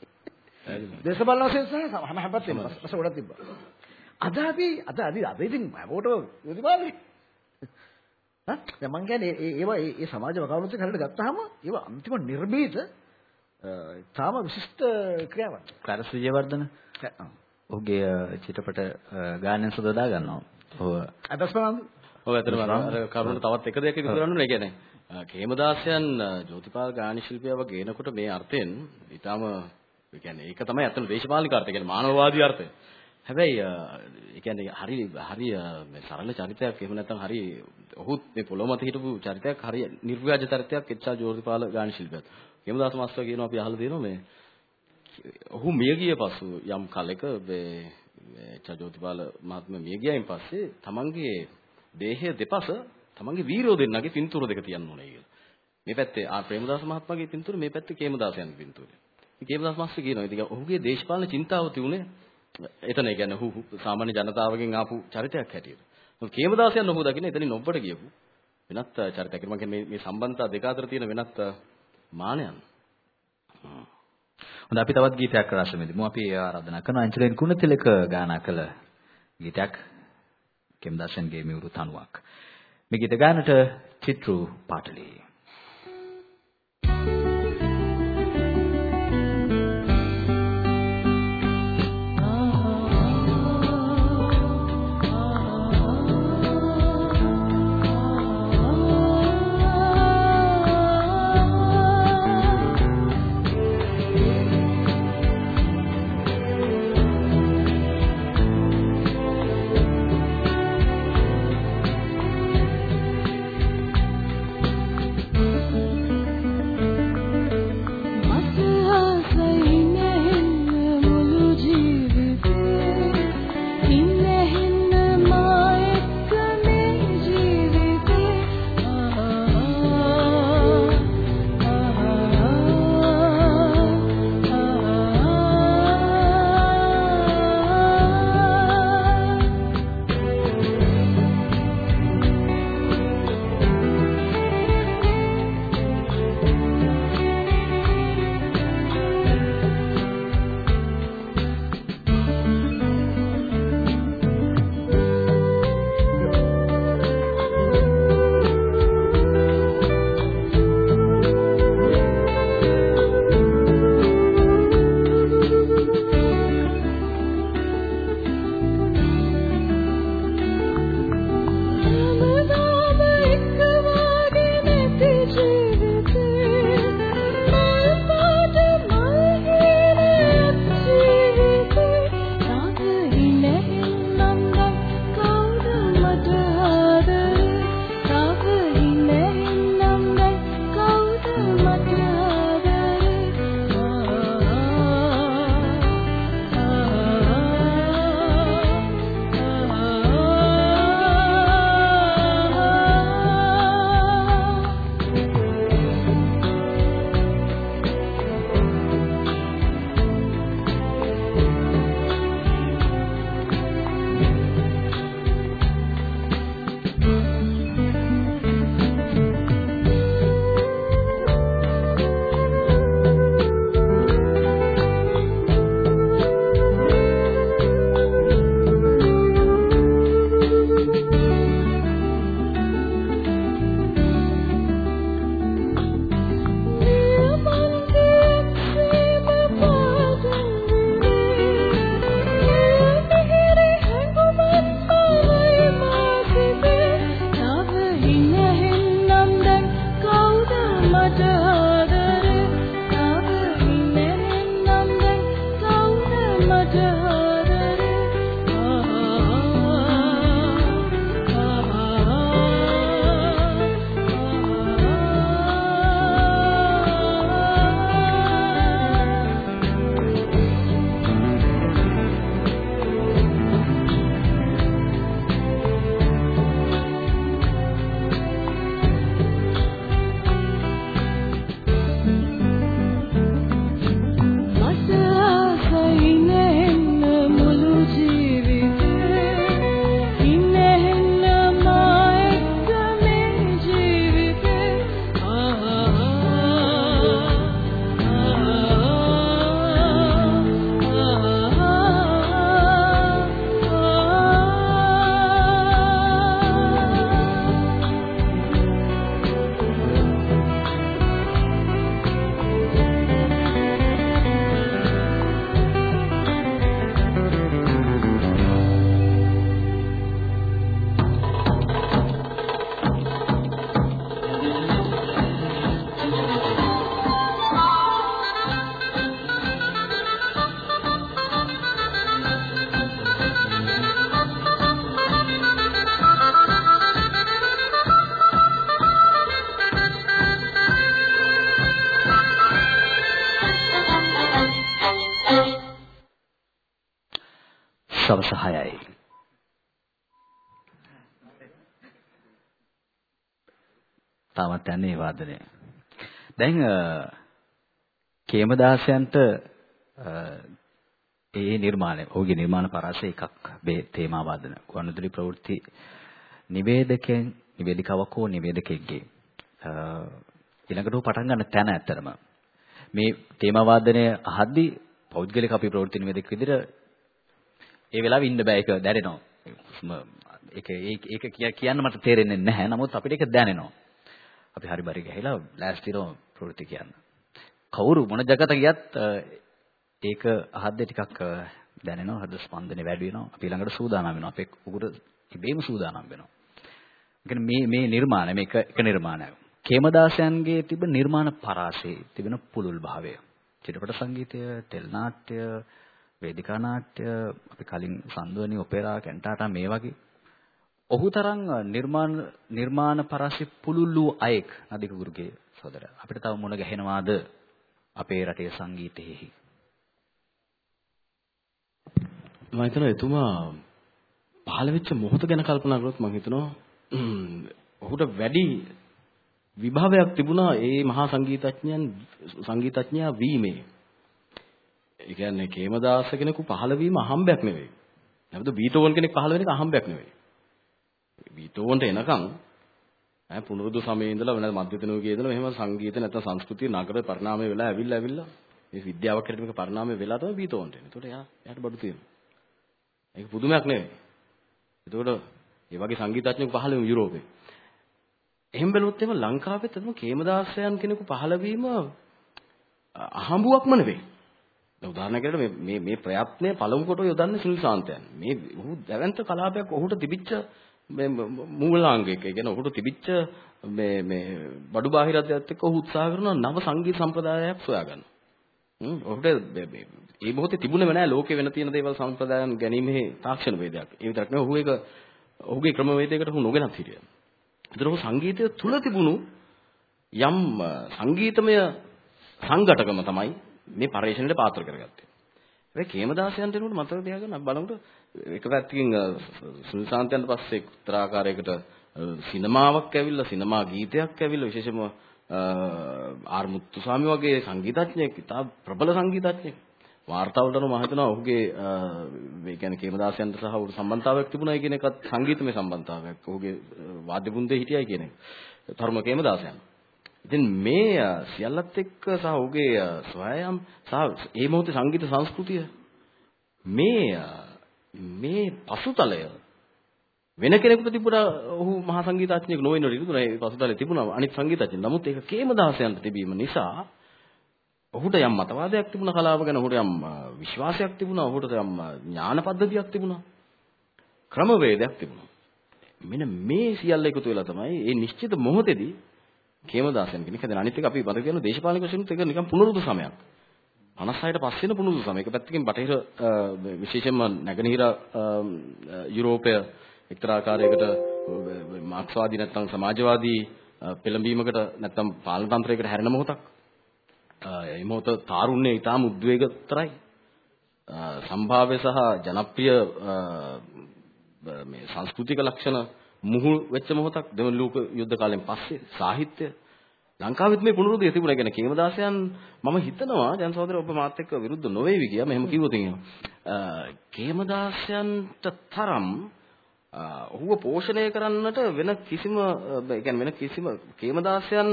දේශපාලන වශයෙන් සහ හැම හැම පැත්තෙම පස්ස ගොඩක් තිබ්බා. අද අපි අද අද අද ඉතින් හැමෝටම යොදිපාලනේ. හා දැන් මං කියන්නේ ඒ ඒවා ඒ සමාජ වකවානුත් එක්ක හරියට ගත්තාම ඒවා අන්තිම නිර්භීත තාම විශිෂ්ට ක්‍රියාවක්.
කරස් විජයවර්ධන ඔහුගේ චිත්‍රපට ගායනය සදා ගන්නවා. ඔව්
අදස් බලන්න.
ඔව් ඇත්තටම අර කරුණට තවත් එක දෙයක් ඉදිරි කරන්න ඕනේ. ඒ කියන්නේ කේමදාසයන් ජෝතිපාල ගායන ශිල්පියව ගේනකොට මේ අර්ථයෙන් ඊටාම ඒ කියන්නේ ඒක තමයි අතන දේශපාලනික අර්ථය. කියන්නේ මානවවාදී අර්ථය. හැබැයි ඒ කියන්නේ හරි හරි මේ සරල චරිතයක් එහෙම නැත්නම් හරි ඔහුත් මේ පොළොව මත හිටපු චරිතයක් හරි නිර්ව්‍යාජ චරිතයක් එච්චා ජෝතිපාල ගාන ශිල්පියත්. කේමදාස මාස්ටර් කියනවා අපි අහලා තියෙනවා මේ ඔහු මිය ගිය පසු යම් කලෙක මේ එච්චා ජෝතිපාල මහත්මයා මිය ගියයින් පස්සේ තමන්ගේ දේහය දෙපස තමන්ගේ වීරයෝ දෙන්නගේ පින්තූර දෙක තියන්න ඕනේ කියලා. මේ පැත්තේ ආ ප්‍රේමදාස මහත්මයාගේ පින්තූර මේ පැත්තේ කේමදාසයන්ගේ පින්තූර. කේමදාස මාස්ටර් කියනවා ඉතින් ඔහුගේ දේශපාලන චින්තාව තියුනේ එතන ඒ කියන්නේ ඔහු සාමාන්‍ය ජනතාවගෙන් ආපු චරිතයක් හැටියට. මොකද කේමදාසයන් ඔහු දකින්න එතනින් ඔබට ගියපු වෙනත් චරිතයක්. මම කියන්නේ මේ සම්බන්ධතා දෙක අතර තියෙන වෙනත් මානයන්.
හොඳ අපි තවත් ගීතයක් රසවිඳිමු. අපි ආරාධනා කරන අංජලෙන් කුණතිලක ගායනා කළ ගීතයක් කේමදාසයන්ගේ මියුරු තනුවක්. මේ ගීත ගානට චිත්‍රු පාටලී
තාමත් යන්නේ වාදනය. දැන් කේමදාසයන්ට ඒ නිර්මාණය ඔහුගේ නිර්මාණ පරාසය එකක් මේ තේමා වාදන ගුවන්විදුලි ප්‍රවෘත්ති නිවේදකයන් නිවේදිකාවක් හෝ නිවේදකෙක්ගේ. ඊළඟට පටන් ගන්න තැන ඇත්තරම මේ තේමා වාදනය අහද්දී පෞද්ගලික අපි ප්‍රවෘත්ති නිවේදක විදිහට ඒ වෙලාවෙ ඉන්න බෑ ඒක දැනෙනවා. ඒක ඒක කියන්න මට තේරෙන්නේ නැහැ. නමුත් අපිට ඒක දැනෙනවා. අපි හරි බරි ගහලා ලෑස්තිරව ප්‍රවෘත්ති කියන්න. කවුරු මොන ජගත ගියත් ඒක අහද්දී ටිකක් දැනෙනවා හෘද ස්පන්දනය වැඩි වෙනවා. අපි ළඟට සූදානම් වෙනවා. අපේ උගුර ඉබේම සූදානම් වෙනවා. මේ මේ නිර්මාණ මේක එක නිර්මාණයක්. කේමදාසයන්ගේ තිබෙන නිර්මාණ පරාසයේ තිබෙන පුළුල් භාවය. චිත්‍රපට සංගීතය තෙල් නාට්‍ය වේදිකා නාට්‍ය අපි කලින් සම්දුවනි ඔපෙරා කැන්ටාටා මේ වගේ ඔහු තරම් නිර්මාණ නිර්මාණ පරාසෙ පුළුල් වූ අයෙක් නදික ගුරුගේ සෝදර අපිට තව මුණ ගැහෙනවාද අපේ රටේ සංගීතයේහි
මම හිතනවා එතුමා පහළ වෙච්ච මොහොත ගැන කල්පනා කරොත් මම හිතනවා ඔහුට වැඩි විභාවයක් තිබුණා ඒ මහා සංගීතඥයන් සංගීතඥයා වීමේ. ඒ කියන්නේ කේමදාස කෙනෙකු පහළ වීම අහම්බයක් නෙවෙයි. නැවත බීතෝවන් කෙනෙක් පහළ වෙන එක අහම්බයක් නෙවෙයි. බීතෝවන්ට එනකන් ඈ පුනරුදු සමයේ ඉඳලා වෙන මධ්‍යතන යුගයේ ඉඳලා මෙහෙම සංගීත නැත්නම් සංස්කෘතිය නගර පරිණාමය වෙලා ඇවිල්ලා ඇවිල්ලා මේ විද්‍යාවක් හැටියට මේක පරිණාමය වෙලා තමයි බීතෝවන්ට එන්නේ. ඒකට එයා එයාට බඩු තියෙනවා. ඒක පුදුමයක් නෙවෙයි. ඒකට ඒ වගේ සංගීතඥයෙකු පහළ වෙන යුරෝපේ. එහෙම බැලුවොත් එහෙම ලංකාවෙත් එතන කේමදාසයන් කෙනෙකු පහළ වීම අහඹුවක්ම නෙවෙයි. දැන් උදාහරණයකට මේ මේ මේ ප්‍රයත්නය පළමු කොට යොදන්නේ සුනිල් සාන්තයන්. මේ ඔහු දැවැන්ත කලාපයක් ඔහුට තිබිච්ච මේ මූලාංගයක. ඒ කියන්නේ ඔහුට තිබිච්ච මේ මේ බඩු බාහිරත්වයත් එක්ක ඔහු උත්සාහ කරන නව සංගීත සම්ප්‍රදායක් සොයාගන්න. හ්ම් ඔහුට මේ මොහොතේ තිබුණේම නෑ ලෝකේ වෙන තියෙන දේවල් සම්ප්‍රදායන් ගැනීමේ තාක්ෂණ වේදයක්. ඒ විතරක් නෙවෙයි ඔහු ඒක ඔහුගේ ක්‍රමවේදයකට ඔහු නොගෙනත් හිටියා. ඒතර ඔහු සංගීතය තුල තිබුණු යම් සංගීතමය සංඝටකම තමයි මේ පරිශ්‍රණයට පාත්‍ර කරගත්තේ. ඒ කේමදාසයන්ට එනකොට මතක තියාගන්න බලමුට එක පැත්තකින් සුනිසාන්තයන්ට පස්සේ උත්තරාකාරයකට සිනමාවක් ඇවිල්ලා සිනමා ගීතයක් ඇවිල්ලා විශේෂම ආර් මුත්තුසාමි වගේ සංගීතඥයෙක් ඉතා ප්‍රබල සංගීතඥයෙක් වාර්තාවලට මම හිතනවා ඔහුගේ ඒ කියන්නේ කේමදාසයන්ට සහ ඔහුට සම්බන්ධතාවයක් තිබුණයි කියන එකත් සංගීතමය සම්බන්ධතාවයක්. ඔහුගේ වාද්‍ය බුන්දේ හිටියයි කියන එක. තරුණ කේමදාසයන්. ඉතින් මේ සියල්ලත් එක්ක සහ ඔහුගේ ස්වයම් සහ ඒ මොහොතේ සංගීත සංස්කෘතිය මේ මේ පසුතලය වෙන කෙනෙකුට තිබුණා ඔහු මහා සංගීතඥයෙක් නොවෙන්න ඉතින් ඒ පසුතලේ තිබුණා අනිත් සංගීතඥ. නමුත් ඒක කේමදාසයන්ට තිබීම නිසා ඔහුට යම් මතවාදයක් තිබුණා කලාව ගැන ඔහුට යම් විශ්වාසයක් තිබුණා ඔහුට යම් ඥාන පද්ධතියක් තිබුණා ක්‍රමවේදයක් තිබුණා මෙන්න මේ සියල්ල එකතු වෙලා තමයි මේ නිශ්චිත මොහොතේදී කේමදාසයන් කෙනෙක් හදන අනිත් එක අපි මතක කරන දේශපාලනික වශයෙන් ඒක නිකන් පුනරුදු සමයක් 56ට පස්සේ වෙන පුනරුදු සමය. ඒක පැත්තකින් බටහිර විශේෂයෙන්ම නැගෙනහිර යුරෝපය එක්තරා ආකාරයකට මාක්ස්වාදී නැත්නම් සමාජවාදී පෙළඹීමකට නැත්නම් පාලන තන්ත්‍රයකට හැරෙන මොහොතක්. ඒ මොහොත තාරුණ්‍ය ඊටාම උද්වේගතරයි. සම්භාව්‍ය සහ ජනප්‍රිය මේ සංස්කෘතික ලක්ෂණ මුහු වෙච්ච මොහොතක් දෙවන ලෝක යුද්ධ කාලෙන් පස්සේ සාහිත්‍ය ලංකාවෙත් මේ පුනරුදය තිබුණා. කියන්නේ කේමදාසයන් මම හිතනවා දැන් සහෝදර ඔබ මාත් එක්ක විරුද්ධ නොවේවි කියලා මෙහෙම කිව්වොත් එහෙම. කේමදාසයන්ට තරම් ඔහුව පෝෂණය කරන්නට වෙන කිසිම ඒ කියන්නේ වෙන කිසිම කේමදාසයන්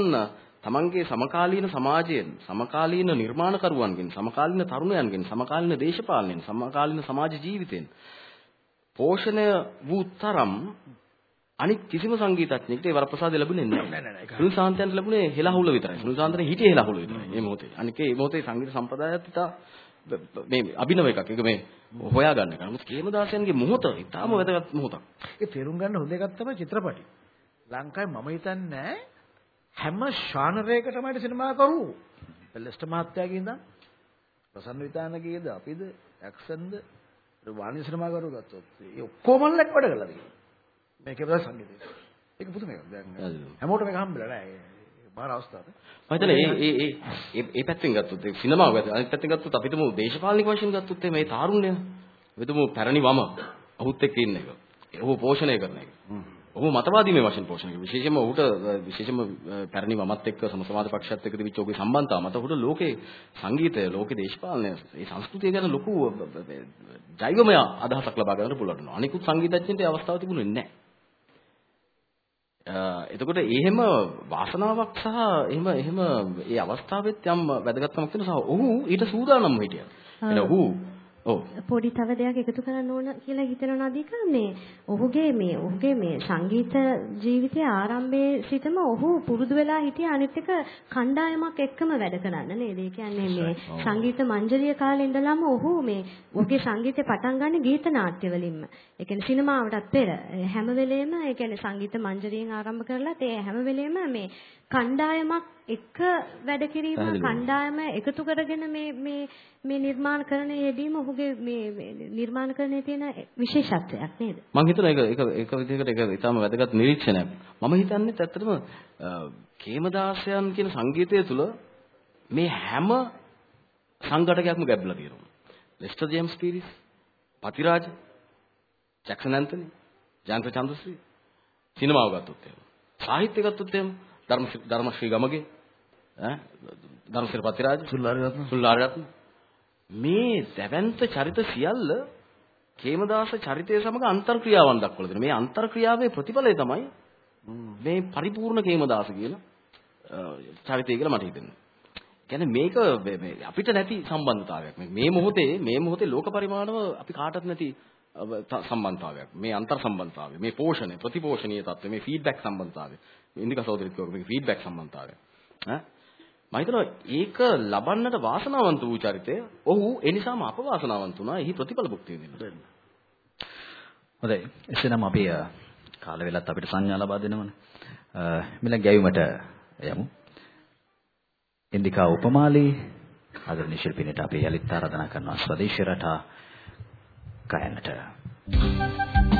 තමන්ගේ සමකාලීන සමාජයෙන් සමකාලීන නිර්මාණකරුවන්ගෙන් සමකාලීන තරුණයන්ගෙන් සමකාලීන දේශපාලනයෙන් සමකාලීන සමාජ ජීවිතෙන් පෝෂණය වූ තරම් අනිත් කිසිම සංගීතඥයෙකුට ඒ වරප්‍රසාද ලැබුණේ නැහැ. සුනිල් සාන්තයන්ට ලැබුණේ හෙලහුල විතරයි. සුනිල් සාන්තනේ හිටියේ හෙලහුල විතරයි මේ මොහොතේ. අනික මේ මොහොතේ සංගීත සම්ප්‍රදායත් ඉතා මේ අභිනව එකක්. ඒක මේ හොයාගන්න එක. නමුත් කේමදාසයන්ගේ මොහොත ඉතාම වැදගත් මොහොතක්.
ඒ තේරුම් ගන්න හොඳ එකක් තමයි චිත්‍රපටි. ලංකාවේ මම හිතන්නේ හැම ශානරයකටම හිට සිනමා කරු. ලෙස්ටර් මහත්තයාගේ ඉඳන් ප්‍රසන්න විතානගේද අපිද ඇක්ෂන්ද වාණි සිනමා කරු ගත්තොත් ඒ ඔක්කොම ලක් වැඩ කළා තියෙනවා. මේකේ ප්‍රස සංගීතය. ඒක පුදුමයක්. දැන් හැමෝටම මේක හම්බෙලා නෑ. බාහිර අවස්ථාවට.
මම හිතන්නේ ඒ ඒ ඒ ඒ පැත්තෙන් ගත්තොත් ඒ සිනමාව ගත්තොත් අනිත් පැත්තෙන් ගත්තොත් අපිටම දේශපාලනික වශයෙන් ගත්තොත් මේ තාරුණ්‍ය වෙතමු පැරණි වම ඔහුත් එක්ක ඉන්න එක. ඔහු පෝෂණය කරන එක. ඔහු මතවාදීමේ වශයෙන් පෝෂණය කරනවා. විශේෂයෙන්ම ඔහුට විශේෂයෙන්ම පැරණි වමත් එක්ක සමසමාජ පක්ෂයත් එක්ක තිබිච්ච ඔහුගේ සම්බන්ධතාව මත ඔහුට ලෝකේ සංගීතය, ලෝකේ දේශපාලනය, ඒ සංස්කෘතිය ගැන ලොකු ජෛවමය අදහසක් ලබා ගන්නට පුළුවන්. අනිකුත් සංගීතඥයන්ට ඒ අවස්ථාව තිබුණේ නැහැ. එතකොට එහෙම වාසනාවක් සහ එහෙම එහෙම ඒ අවස්ථාවෙත් යම් වැදගත්කමක් තියෙනවා සහ ඔහු ඊට සූදානම්ව හිටියා. එන ඔහු
පොඩි තව දෙයක් එකතු කරන්න ඕන කියලා හිතනවා නදීක මේ ඔහුගේ මේ ඔහුගේ මේ සංගීත ජීවිතයේ ආරම්භයේ සිටම ඔහු පුරුදු වෙලා හිටිය අනිත් එක කණ්ඩායමක් එක්කම වැඩ කරන්න නේද? ඒ කියන්නේ මේ සංගීත මංජරිය කාලේ ඉඳලම ඔහු මේ ඔහුගේ සංගීතය පටන් ගන්න ගීත නාට්‍ය වලින්ම. ඒ කියන්නේ සිනමාවටත් පෙර හැම වෙලේම ඒ කියන්නේ සංගීත මංජරියෙන් ආරම්භ කරලත් ඒ හැම වෙලේම මේ කණ්ඩායමක් එක වැඩ කිරීම කණ්ඩායම එකතු කරගෙන මේ මේ මේ නිර්මාණ කරන යෙදීම ඔහුගේ මේ නිර්මාණකරණයේ තියෙන විශේෂත්වයක් නේද?
මම හිතනවා ඒක ඒක ඒක විදිහකට ඒක ඉතාම වැදගත් නිරීක්ෂණයක්. මම හිතන්නේ ඇත්තටම කේමදාසයන් කියන සංගීතය තුළ මේ හැම සංඝටකයක්ම ගැඹුලා තියෙනවා. ලෙස්ටර් ජේම්ස් පීරිස් පතිරාජ ජැක්සන් ඇන්තනි ජාන්ත චන්ද්‍රශ්‍රී සිනමාව ගත්තොත් එහෙම සාහිත්‍ය ගත්තොත් එහෙම ධර්ම ධර්මශ්‍රී ගමගේ ඈ ධර්මශ්‍රී පතිරාජ
සුල්ලාරිරත්න
සුල්ලාරිරත්න මේ දැවැන්ත චරිත සියල්ල කේමදාස චරිතය සමග අන්තර්ක්‍රියාවන් දක්වලා දෙනවා. මේ අන්තර්ක්‍රියාවේ ප්‍රතිඵලය තමයි මේ පරිපූර්ණ කේමදාස කියන චරිතය කියලා මට හිතෙනවා. කියන්නේ මේක මේ අපිට නැති සම්බන්ධතාවයක්. මේ මොහොතේ මේ මොහොතේ ලෝක පරිමාණව අපි කාටවත් නැති සම්බන්ධතාවයක්. මේ අන්තර් සම්බන්ධතාවය, මේ පෝෂණය, ප්‍රතිපෝෂණීය තත්ත්වය, මේ ෆීඩ්බැක් සම්බන්ධතාවය. ඉන්දික සහෝදරිත් කියවක මේ ෆීඩ්බැක් සම්බන්ධතාවය. ඈ මම හිතනවා ඒක ලබන්නට වාසනාවන්ත වූ චරිතය ඔහු ඒ නිසාම අපවාසනාවන්ත වුණා. එහි ප්‍රතිඵල භුක්ති විඳින්න.
හොඳයි. එසේනම් අපි කාල වෙලත් අපිට සංඥා ලබා දෙනවනේ. මිල ගැයුමට යමු. ඉන්දිකා උපමාලී ආදරණීය ශිල්පිනියට අපි යලිත් ආරාධනා කරනවා ස්වදේශී රටා ගයන්නට. Thank you.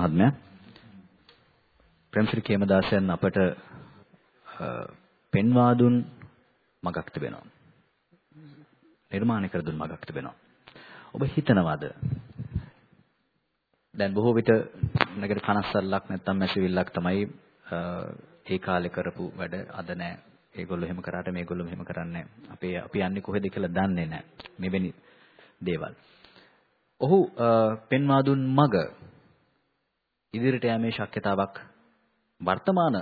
මහත්මයා ප්‍රේමසිරි කේමදාසයන් අපට අ, පෙන්වා දුන් මගක් තිබෙනවා. නිර්මාණය කර දුන් මගක් තිබෙනවා. ඔබ හිතනවාද දැන් බොහෝ විට නගර කනස්සල්ලක් නැත්නම් මැසිවිල්ලක් තමයි අ, ඒ කාලේ කරපු වැඩ අද නෑ. ඒගොල්ලෝ එහෙම කරාට මේගොල්ලෝ මෙහෙම කරන්නේ අපේ අපි යන්නේ කොහෙද කියලා දන්නේ නෑ. මෙවැනි දේවල්. ඔහු අ, පෙන්වා දුන් මග ඉදිරියට යෑමේ ශක්‍යතාවක් වර්තමාන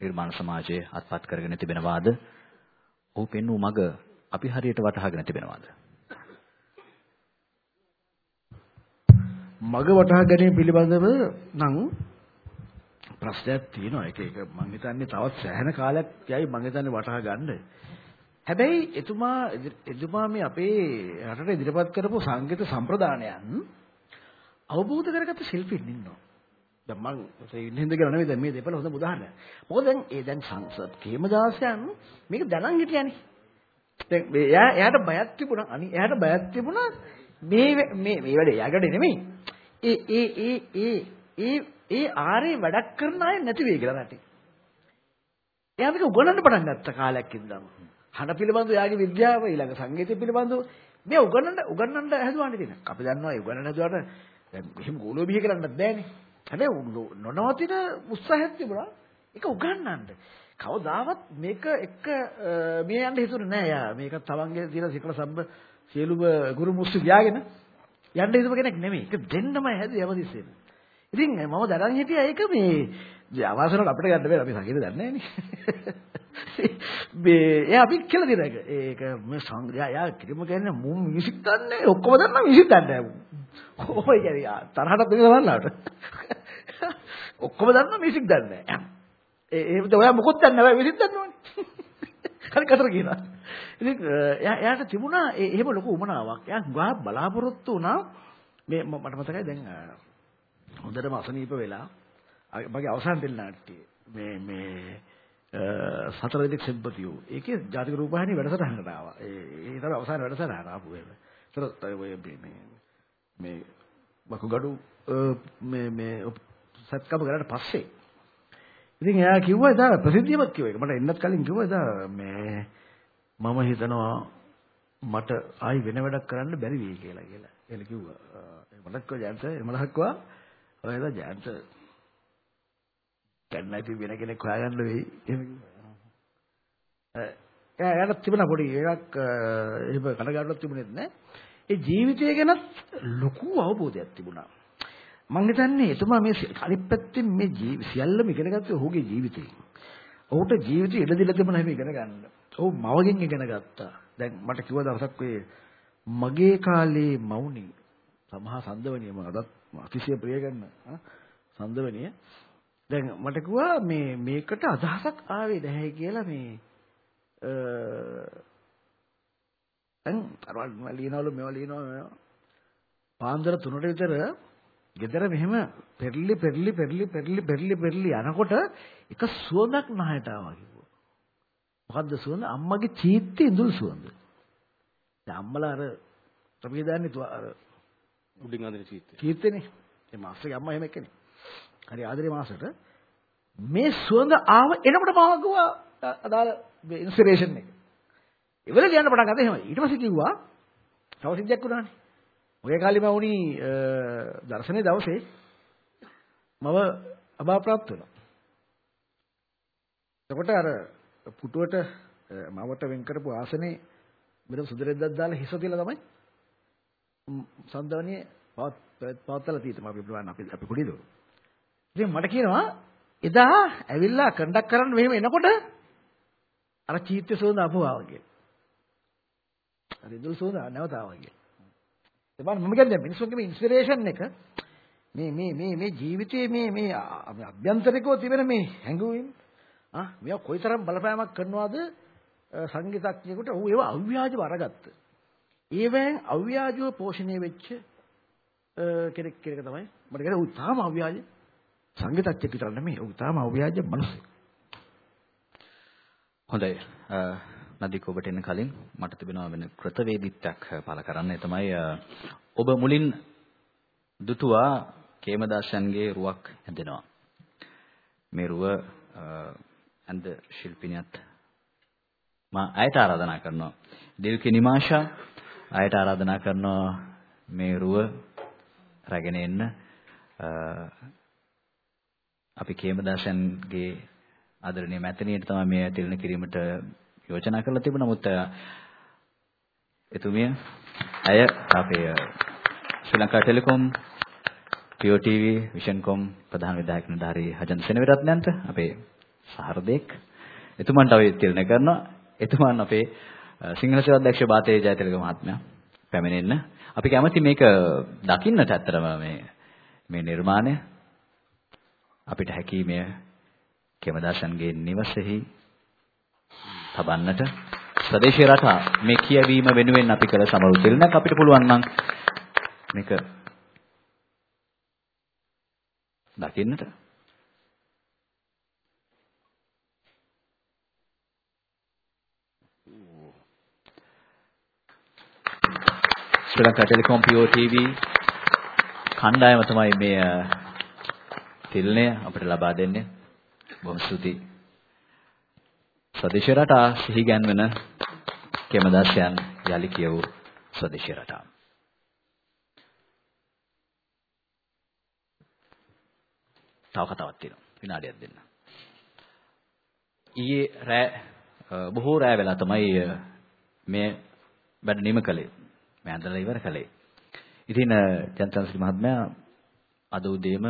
නිර්මාණ සමාජයේ අත්පත් කරගෙන තිබෙනවාද? ඔහු පෙන්වූ මග අපි හරියට වටහාගෙන තිබෙනවාද?
මග වටහා ගැනීම පිළිබඳව නම් ප්‍රශ්නයක් තියෙනවා. ඒක ඒක මම හිතන්නේ තවත් සෑහෙන කාලයක් යයි මම හිතන්නේ වටහා ගන්න. හැබැයි එතුමා එතුමා මේ අපේ රටට ඉදිරිපත් කරපු සංගීත සම්ප්‍රදානයන් අවබෝධ කරගත්ත ශිල්පීන් ඉන්නවා. දැන් මම ඉන්න හින්දා කියලා නෙවෙයි දැන් මේ දෙපළ හොඳ උදාහරණයක්. මොකද දැන් ඒ දැන් සංසද් කේමදාසයන් මේක දැනන් හිටියානේ. දැන් මේ එයා එයාට බයක් තිබුණා. අනි එයාට බයක් තිබුණා මේ මේ මේ වැඩේ එයාගට නෙමෙයි. ඒ ඒ ඒ ඒ ඒ ඒ ආරේ වැඩක් කරන අය නැති වෙයි කියලා රටේ. එයා මේක උගන්වන්න පටන් ගත්ත කාලයක් ඉඳන්. හන පිළිබඳව එයාගේ විද්‍යාව ඊළඟ සංගීතය පිළිබඳව මේ උගන්වන්න උගන්වන්න හැදුවානේ තියෙන. අපි දන්නවා ඒ උගන්වන්න හැදුවාට දැන් එහෙම ගෝලෝ බිහි කරන්නත් බෑනේ. හැබැයි නොනවතින උත්සාහයක් තිබුණා ඒක උගන්වන්න. කවදාවත් මේක එක මේ යන්න හිතුනේ නෑ යා. මේක තවන්ගේ තියෙන සිකල සම්බ සියලුම ගුරු මුස්සු ගියාගෙන යන්න හිතුව කෙනෙක් නෙමෙයි. ඒක දෙන්නමයි හැදුවේ යමදිස්සෙම. ඉතින් මම දැනන් හිටියා ඒක මේ අවාසනට අපිට ගන්න බෑ අපි සංගීත දන්නේ නෑනේ. මේ එයා අපි කියලා දෙන එක. ඒක මේ සංග්‍රහය යා කිරිම කියන්නේ මුම් මියුසික් දන්නේ ඔක්කොම දන්නා මියුසික් දන්නේ නෑ. කොහොමද කියන්නේ තරහට දෙන්න බලන්නට. ඔක්කොම දන්නා මියුසික් දන්නේ නෑ. ඒ එහෙමද ඔයා මොකොත් දන්නේ නැහැ මියුසික් දන්නවනේ. හරි කතර කියනවා. ඉතින් එයා එයාට තිබුණා එහෙම ලොකු උමනාවක්. එයා ගා බලාපොරොත්තු වුණා මේ මට මතකයි දැන් හොඳටම අසනීප වෙලා මගේ අවසන් දෙල් නාට්‍යයේ මේ මේ සතර දෙනෙක් සෙබ්බතියෝ ඒකේ ජාතික රූපවාහිනී වැඩසටහනකට ආවා. ඒ ඒ තමයි අවසාන වැඩසටහන ආපු එහෙම. ඒතර ඔය මේ මේ වකුගඩු මේ මේ සත්කම කරලා පස්සේ ඉතින් එයා කිව්වා එදා ප්‍රසිද්ධියමත් කිව්වා ඒක. මට එන්නත් කලින් කිව්වා එදා මේ මම හිතනවා මට ආයි වෙන වැඩක් කරන්න බැරි වෙයි කියලා කියලා. එයා කිව්වා. මටත් කිව්වා ජයන්ත මලහක් කිව්වා ඔය එදා ජයන්ත දැන් නැති වෙන කෙනෙක් හොයාගන්න වෙයි. එහෙම කිව්වා. එයාට තිබුණා පොඩි එකක් එහෙම කනගාටුවක් තිබුණෙත් නෑ. ඒ ජීවිතය ගැන ලොකු අවබෝධයක් තිබුණා. මම හිතන්නේ එතුමා මේ අනිත් පැත්තෙන් මේ සියල්ලම ඉගෙන ගත්තේ ඔහුගේ ජීවිතේ. ඔහුට ජීවිතය ඉඩ දීලා තිබුණා හැම ඉගෙන ගන්න. ඔහු මවගෙන් ඉගෙන ගත්තා. දැන් මට කිව්ව දවසක් ඔය මගේ කාලේ මවුනි සමහා සඳවණිය මම අදත් අතිශය ප්‍රිය කරන සඳවණිය දැන් මට කිව්වා මේ මේකට අදහසක් ආවේ නැහැ කියලා මේ දැන් අරවල් ලියනවලු මේවා ලියනවා පාන්දර 3ට විතර ගෙදර මෙහෙම පෙරලි පෙරලි පෙරලි පෙරලි පෙරලි පෙරලි යනකොට එක සුවඳක් නහයට ආවා කිව්වා. මොකද්ද සුවඳ? අම්මගේ චීත්ති ඉඳුල් සුවඳ. දැන් අම්මලා අර අපි දන්නේ අර
උඩින් අදින චීත්ති.
චීත්තනේ. ඒ මාස්ටර්ගේ අම්මා එහෙම එක්කනේ. හරි ආදරේ මාස්ටර්ට මේ සුවඳ ආව එනකොට මම කිව්වා අදාළ ඉන්ස්පිරේෂන් එක. ඉවල ලියන්න පටන් ගත්තා එහෙමයි. ඊට පස්සේ කිව්වා තව සිද්ධියක් වුණානේ. ඔය කාලේ මම උනි දර්ශනේ දවසේ මම අභාප්‍රාප්ත වෙනවා. එතකොට අර පුටුවට මවට වෙන් කරපු ආසනේ මෙතන සුදුරෙද්දක් දාලා හිස තියලා තමයි සන්දවණියේ පවත්තලා තියෙන්නේ අපි බලන්න අපි අපි පොඩිද. ඉතින් මට කියනවා එදා ඇවිල්ලා කන්ඩක් කරන්න මෙහෙම එනකොට අර චීත්‍ය සෝඳ අපුවා වගේ. අර ඉදුල් සෝඳ නැවත ආවා කියලා. බලන්න මම කියන්නේ මිනිස්සුන්ගේ මේ ඉන්ස්පිරේෂන් එක මේ මේ මේ මේ ජීවිතයේ මේ මේ අභ්‍යන්තරිකව තිබෙන මේ හැඟුම් ආ මේවා කොයිතරම් බලපෑමක් කරනවද සංගීතඥයෙකුට ඌ ඒවා අව්‍යාජව අරගත්ත. ඒවෙන් අව්‍යාජව පෝෂණය වෙච්ච කෙනෙක් කෙනෙක් තමයි මට කියන්නේ ඌ තාම අව්‍යාජ සංගීතඥයෙක් විතර නෙමෙයි ඌ තාම අව්‍යාජ මිනිස්සෙක්.
හොඳයි. නදික ඔබට එන්න කලින් මට තිබෙනවා වෙන කෘතවේදීත්වයක් පළ කරන්න. ඒ තමයි ඔබ මුලින් දුටුවා කේමදාසයන්ගේ රුවක් හැදෙනවා. මේ රුව ඇන්ද ශිල්පිනියත් මා අයට ආරාධනා කරනවා. දිල්කි නිමාෂා අයට ආරාධනා කරනවා මේ රුව රැගෙන එන්න. අපි කේමදාසයන්ගේ ආදරණීය මැතිණියට තමයි මේ තිරණ කිරීමට යෝජනා කරලා තිබුණා. නමුත් එතුමිය අය අපේ Sri Lanka Telecom PEO TV Visioncom ප්‍රධාන විධායක නිලධාරී හජන් සෙනවිරත්නයන්ට අපේ සහෘදෙක් එතුමන්ට අපි තිරණය කරනවා. එතුමන් අපේ සිංහල සේවා අධ්‍යක්ෂ බාතේ ජයතිලක මහත්මයා පැමිණෙන්න. අපි කැමති මේක දකින්නට ඇත්තරම මේ මේ නිර්මාණය අපිට හැකි මේ කෙමදාසන්ගේ නිවසේහි තබන්නට ස්වදේශීය රටා මේ කියවීම වෙනුවෙන් අපි කළ සමරු තිරණක් අපිට පුළුවන් නම් මේක දකින්නට. Sri Lanka Telecom PEO TV කණ්ඩායම තමයි මේ තිල්නය අපිට ලබා දෙන්නේ. බොහොම ස්තුතියි. ස්වදේශ රටා සිහි ගැන්වෙන කෙමදාසයන් යලි කියවූ ස්වදේශ රටා. තව කතාවක් තියෙනවා. විනාඩියක් දෙන්න. ඊයේ රෑ බොහෝ රෑ වෙලා තමයි මේ වැඩ නිම කළේ. මම ඇඳලා ඉවර කළේ. ඉතින් ජනතාන්සි මහත්මයා අද උදේම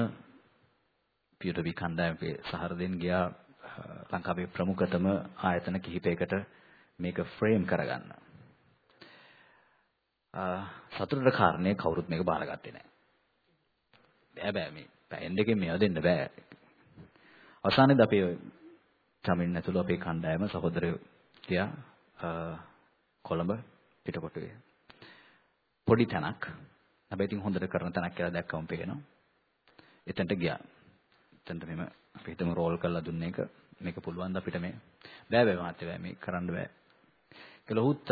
පියුටවි කණ්ඩායමේ සහෘදෙන් ගියා ලංකාවේ ප්‍රමුඛතම ආයතන කිහිපයකට මේක ෆ්‍රේම් කරගන්න. සතුටට කාරණේ කවුරුත් මේක බාරගත්තේ නැහැ. බෑ බෑ මේ පැයෙන් දෙකෙන් මේව දෙන්න බෑ. අවසානයේදී අපි චමින් ඇතුළු අපේ කණ්ඩායම සහෝදරයෝ ගියා කොළඹ පිටකොටුවේ. පොඩි තැනක්. හැබැයි ඉතින් හොඳට කරන තැනක් කියලා දැක්කම පේනවා. එතනට ගියා. එතනට මෙම අපි හිතමු රෝල් කරලා දුන්න එක මේක පුළුවන් ද අපිට මේ බෑ බෑ මාත්‍ය බෑ මේ කරන්න බෑ. කියලා උත්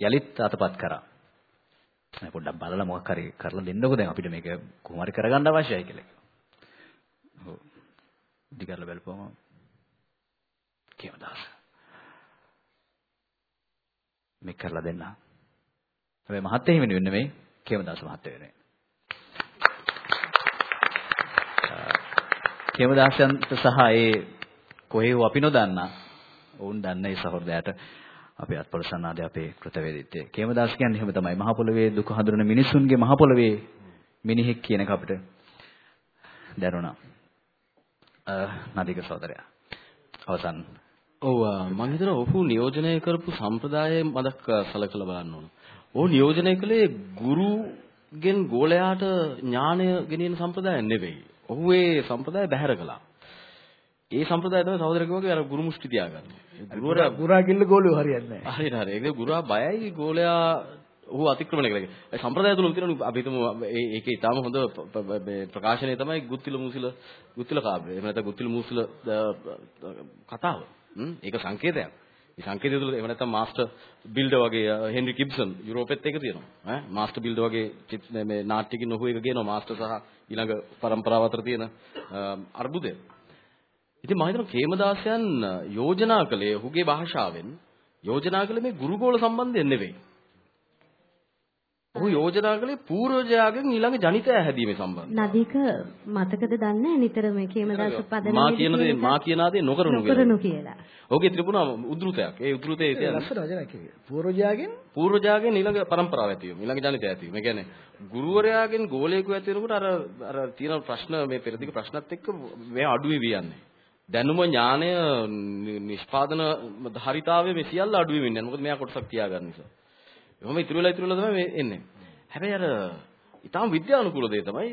යලිත් අතපත් කරා. මේ පොඩ්ඩක් බලලා මොකක් හරි කරලා දෙන්නකෝ දැන් අපිට මේක කොහොම හරි කරගන්න අවශ්‍යයි කියලා. ඔව්. දිගටලා බලපුවම කියවදාස. මේක කරලා දෙන්න. හැබැයි මහත්තයා හිමිනු වෙන්නේ මේ කේමදාස මහත්තයා වෙන්නේ. කේමදාසයන්ට සහ ඒ කොහේ අපි නොදන්නා ඔවුන් දන්න ඒ සහෝදරයාට අපේ අත්පොළ සන්නාදේ අපේ කෘතවේදීත්වය. කේමදාස කියන්නේ එහෙම තමයි. මහ පොළවේ දුක හඳුනන මිනිසුන්ගේ මහ පොළවේ මිනිහෙක් කියන එක අපිට දැනුණා. නදික සහෝදරයා. අවසන්.
ඔව් මම හිතනවා ඔහු නියෝජනය කරපු සම්ප්‍රදාය මදක් සලකලා බලන්න ඕන. ඔහු නියෝජනය කළේ ගුරුගෙන් ගෝලයාට ඥානය ගෙනියන සම්ප්‍රදාය නෙවෙයි. ඔහු ඒ සම්ප්‍රදාය බැහැර කළා. ඒ සම්ප්‍රදාය තමයි සහෝදරකෝ වගේ අර ගුරු මුෂ්ටි තියාගන්න.
ගුරුවරයා ගුරා කිල්ල ගෝලියෝ හරියන්නේ නැහැ.
හරියට හරි. ඒක ගුරා බයයි ගෝලයා ඔහු අතික්‍රමණය කළේ. ඒ සම්ප්‍රදාය තුන තියෙනවා අපි හිතමු ඒකේ ඊටාම හොඳ ප්‍රකාශනය තමයි ගුත්තිල මුසිල ගුත්තිල කාව්‍ය. එහෙම නැත්නම් ගුත්තිල මුසිල කතාව. ඒක සංකේතයක්. මේ සංකේතය තුළ එහෙම නැත්නම් මාස්ටර් බිල්ඩර් වගේ හෙන්රි කිබ්සන් යුරෝපෙත් එක තියෙනවා. ඈ මාස්ටර් බිල්ඩර් වගේ මේ නාට්‍යකින් ඔහු එක ගේනවා මාස්ටර් සහ ඊළඟ પરම්පරාව අතර තියෙන අර්බුදය. ඉතින් මම හිතනවා කේමදාසයන් යෝජනා කළේ ඔහුගේ භාෂාවෙන් යෝජනා කළේ මේ ගුරුගෝල සම්බන්ධයෙන් නෙවෙයි. ඔහු යෝජනා කළේ පූර්වජයාගෙන් ඊළඟ ජනිතය හැදීමේ සම්බන්ධ.
නදීක මතකද දන්නේ නිතර මේ කේමදාස පදනම
මා කියන දේ මා කියන දේ නොකරනු කියලා.
නොකරනු කියලා.
ඔහුගේ ත්‍රිපුණා උද්ෘතයක්. ඒ උද්ෘතයේ තියෙන
ලස්සන වචනයක් කිව්වේ. පූර්වජයාගෙන්
පූර්වජයාගෙන් ඊළඟ પરම්පරාව ඇති වීම ඊළඟ ජනිතය ඇති වීම. ඒ කියන්නේ ගුරුවරයාගෙන් ගෝලයෙකු ඇති වෙනකොට අර අර තියෙන ප්‍රශ්න මේ පෙරදිග ප්‍රශ්නත් එක්ක මේ අඩු වෙවි යන්නේ. දැනුම ඥානය නිෂ්පාදන ධාරිතාවයේ මේ සියල්ල අඩු වෙමින් යනවා. මොකද මෙයා කොටසක් තියාගන්න නිසා. එහෙනම් ඉතුරු වෙලා ඉතුරු වෙලා තමයි මේ එන්නේ. හැබැයි අර ඊටාම් විද්‍යානුකූල දේ තමයි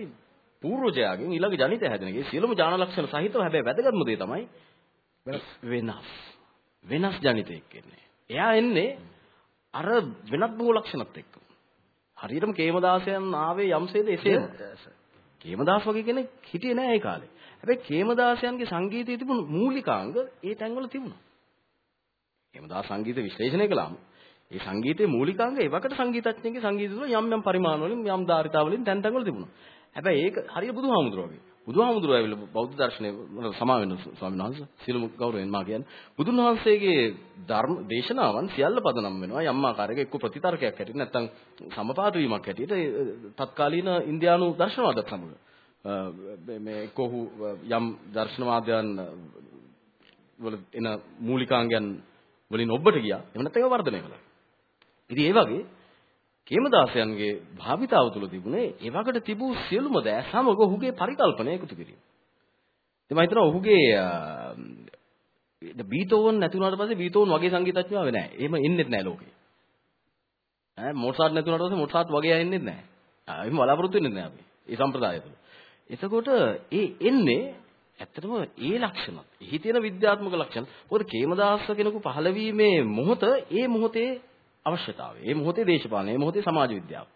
පූර්වජයාගෙන් ඊළඟ ජනිතය හැදෙන එක. සියලුම ඥාන ලක්ෂණ සහිතව හැබැයි වැදගත්ම දේ තමයි වෙනස්. වෙනස් ජනිතයක් එන්නේ. එයා එන්නේ අර වෙනත් බොහෝ ලක්ෂණත් එක්ක. හරියටම කේමදාසයන් ආවේ යම්සේද එසේම. කේමදාස වගේ කෙනෙක් හිටියේ නෑ ඒ කාලේ. හැබැයි කේමදාසයන්ගේ සංගීතයේ තිබුණු මූලිකාංග ඒ තැන්වල තිබුණා. කේමදාස සංගීත විශ්ලේෂණය කළාම ඒ සංගීතයේ මූලිකාංග ඒවකට සංගීතඥයෙක්ගේ සංගීත තුළ යම් යම් පරිමාණ වලින් යම් ධාරිතාවලින් තැන් තැන් වල තිබුණා. හැබැයි ඒක හරිය බුදුහාමුදුරුවෝ වගේ. බුදුහාමුදුරුවෝ ඇවිල්ලා බෞද්ධ දර්ශනය සමා වෙන ස්වාමීන් වහන්සේ සිළුමු ගෞරවයෙන් මා කියන්නේ බුදුන් වහන්සේගේ ධර්ම දේශනාවන් සියල්ල පදනම් වෙනවා යම් ආකාරයක එක්ක ප්‍රතිතර්කයක් හැටියට නැත්නම් සමපාත වීමක් හැටියට තත්කාලීන ඉන්දියානු දර්ශනවාදත් සමග මේ කොහු යම් දර්ශනවාදයන් වල එන මූලිකාංගයන් වලින් ඔබට ගියා එහෙම නැත්නම් ඒව වර්ධනය කළා. ඉතින් ඒ වගේ කේමදාසයන්ගේ භාවිතාව තුළ තිබුණේ ඒ වගේට තිබූ සියලුම දෑ සමග ඔහුගේ පරිකල්පනය එකතු කිරීම. ඉතින් මම හිතනවා ඔහුගේ බීතෝවන් නැති වුණාට පස්සේ බීතෝවන් වගේ සංගීතඥයෝ ආවේ නැහැ. එහෙම එන්නේ නැහැ ලෝකේ. ඈ මොට්සාට් නැති වුණාට පස්සේ මොට්සාට් වගේ අය එන්නේ නැහැ. එහෙම බලාපොරොත්තු වෙන්නේ නැහැ අපි. ඒ සම්ප්‍රදාය තුළ. එතකොට ඒ එන්නේ ඇත්තටම ඒ ලක්ෂණ. එහි තියෙන විද්‍යාත්මක ලක්ෂණ. මොකද කේමදාස කෙනෙකු පහළ වීමේ මොහොත ඒ මොහොතේ අවශ්‍යතාවය. ඒ මොහොතේ දේශපාලනය, ඒ මොහොතේ සමාජ විද්‍යාව.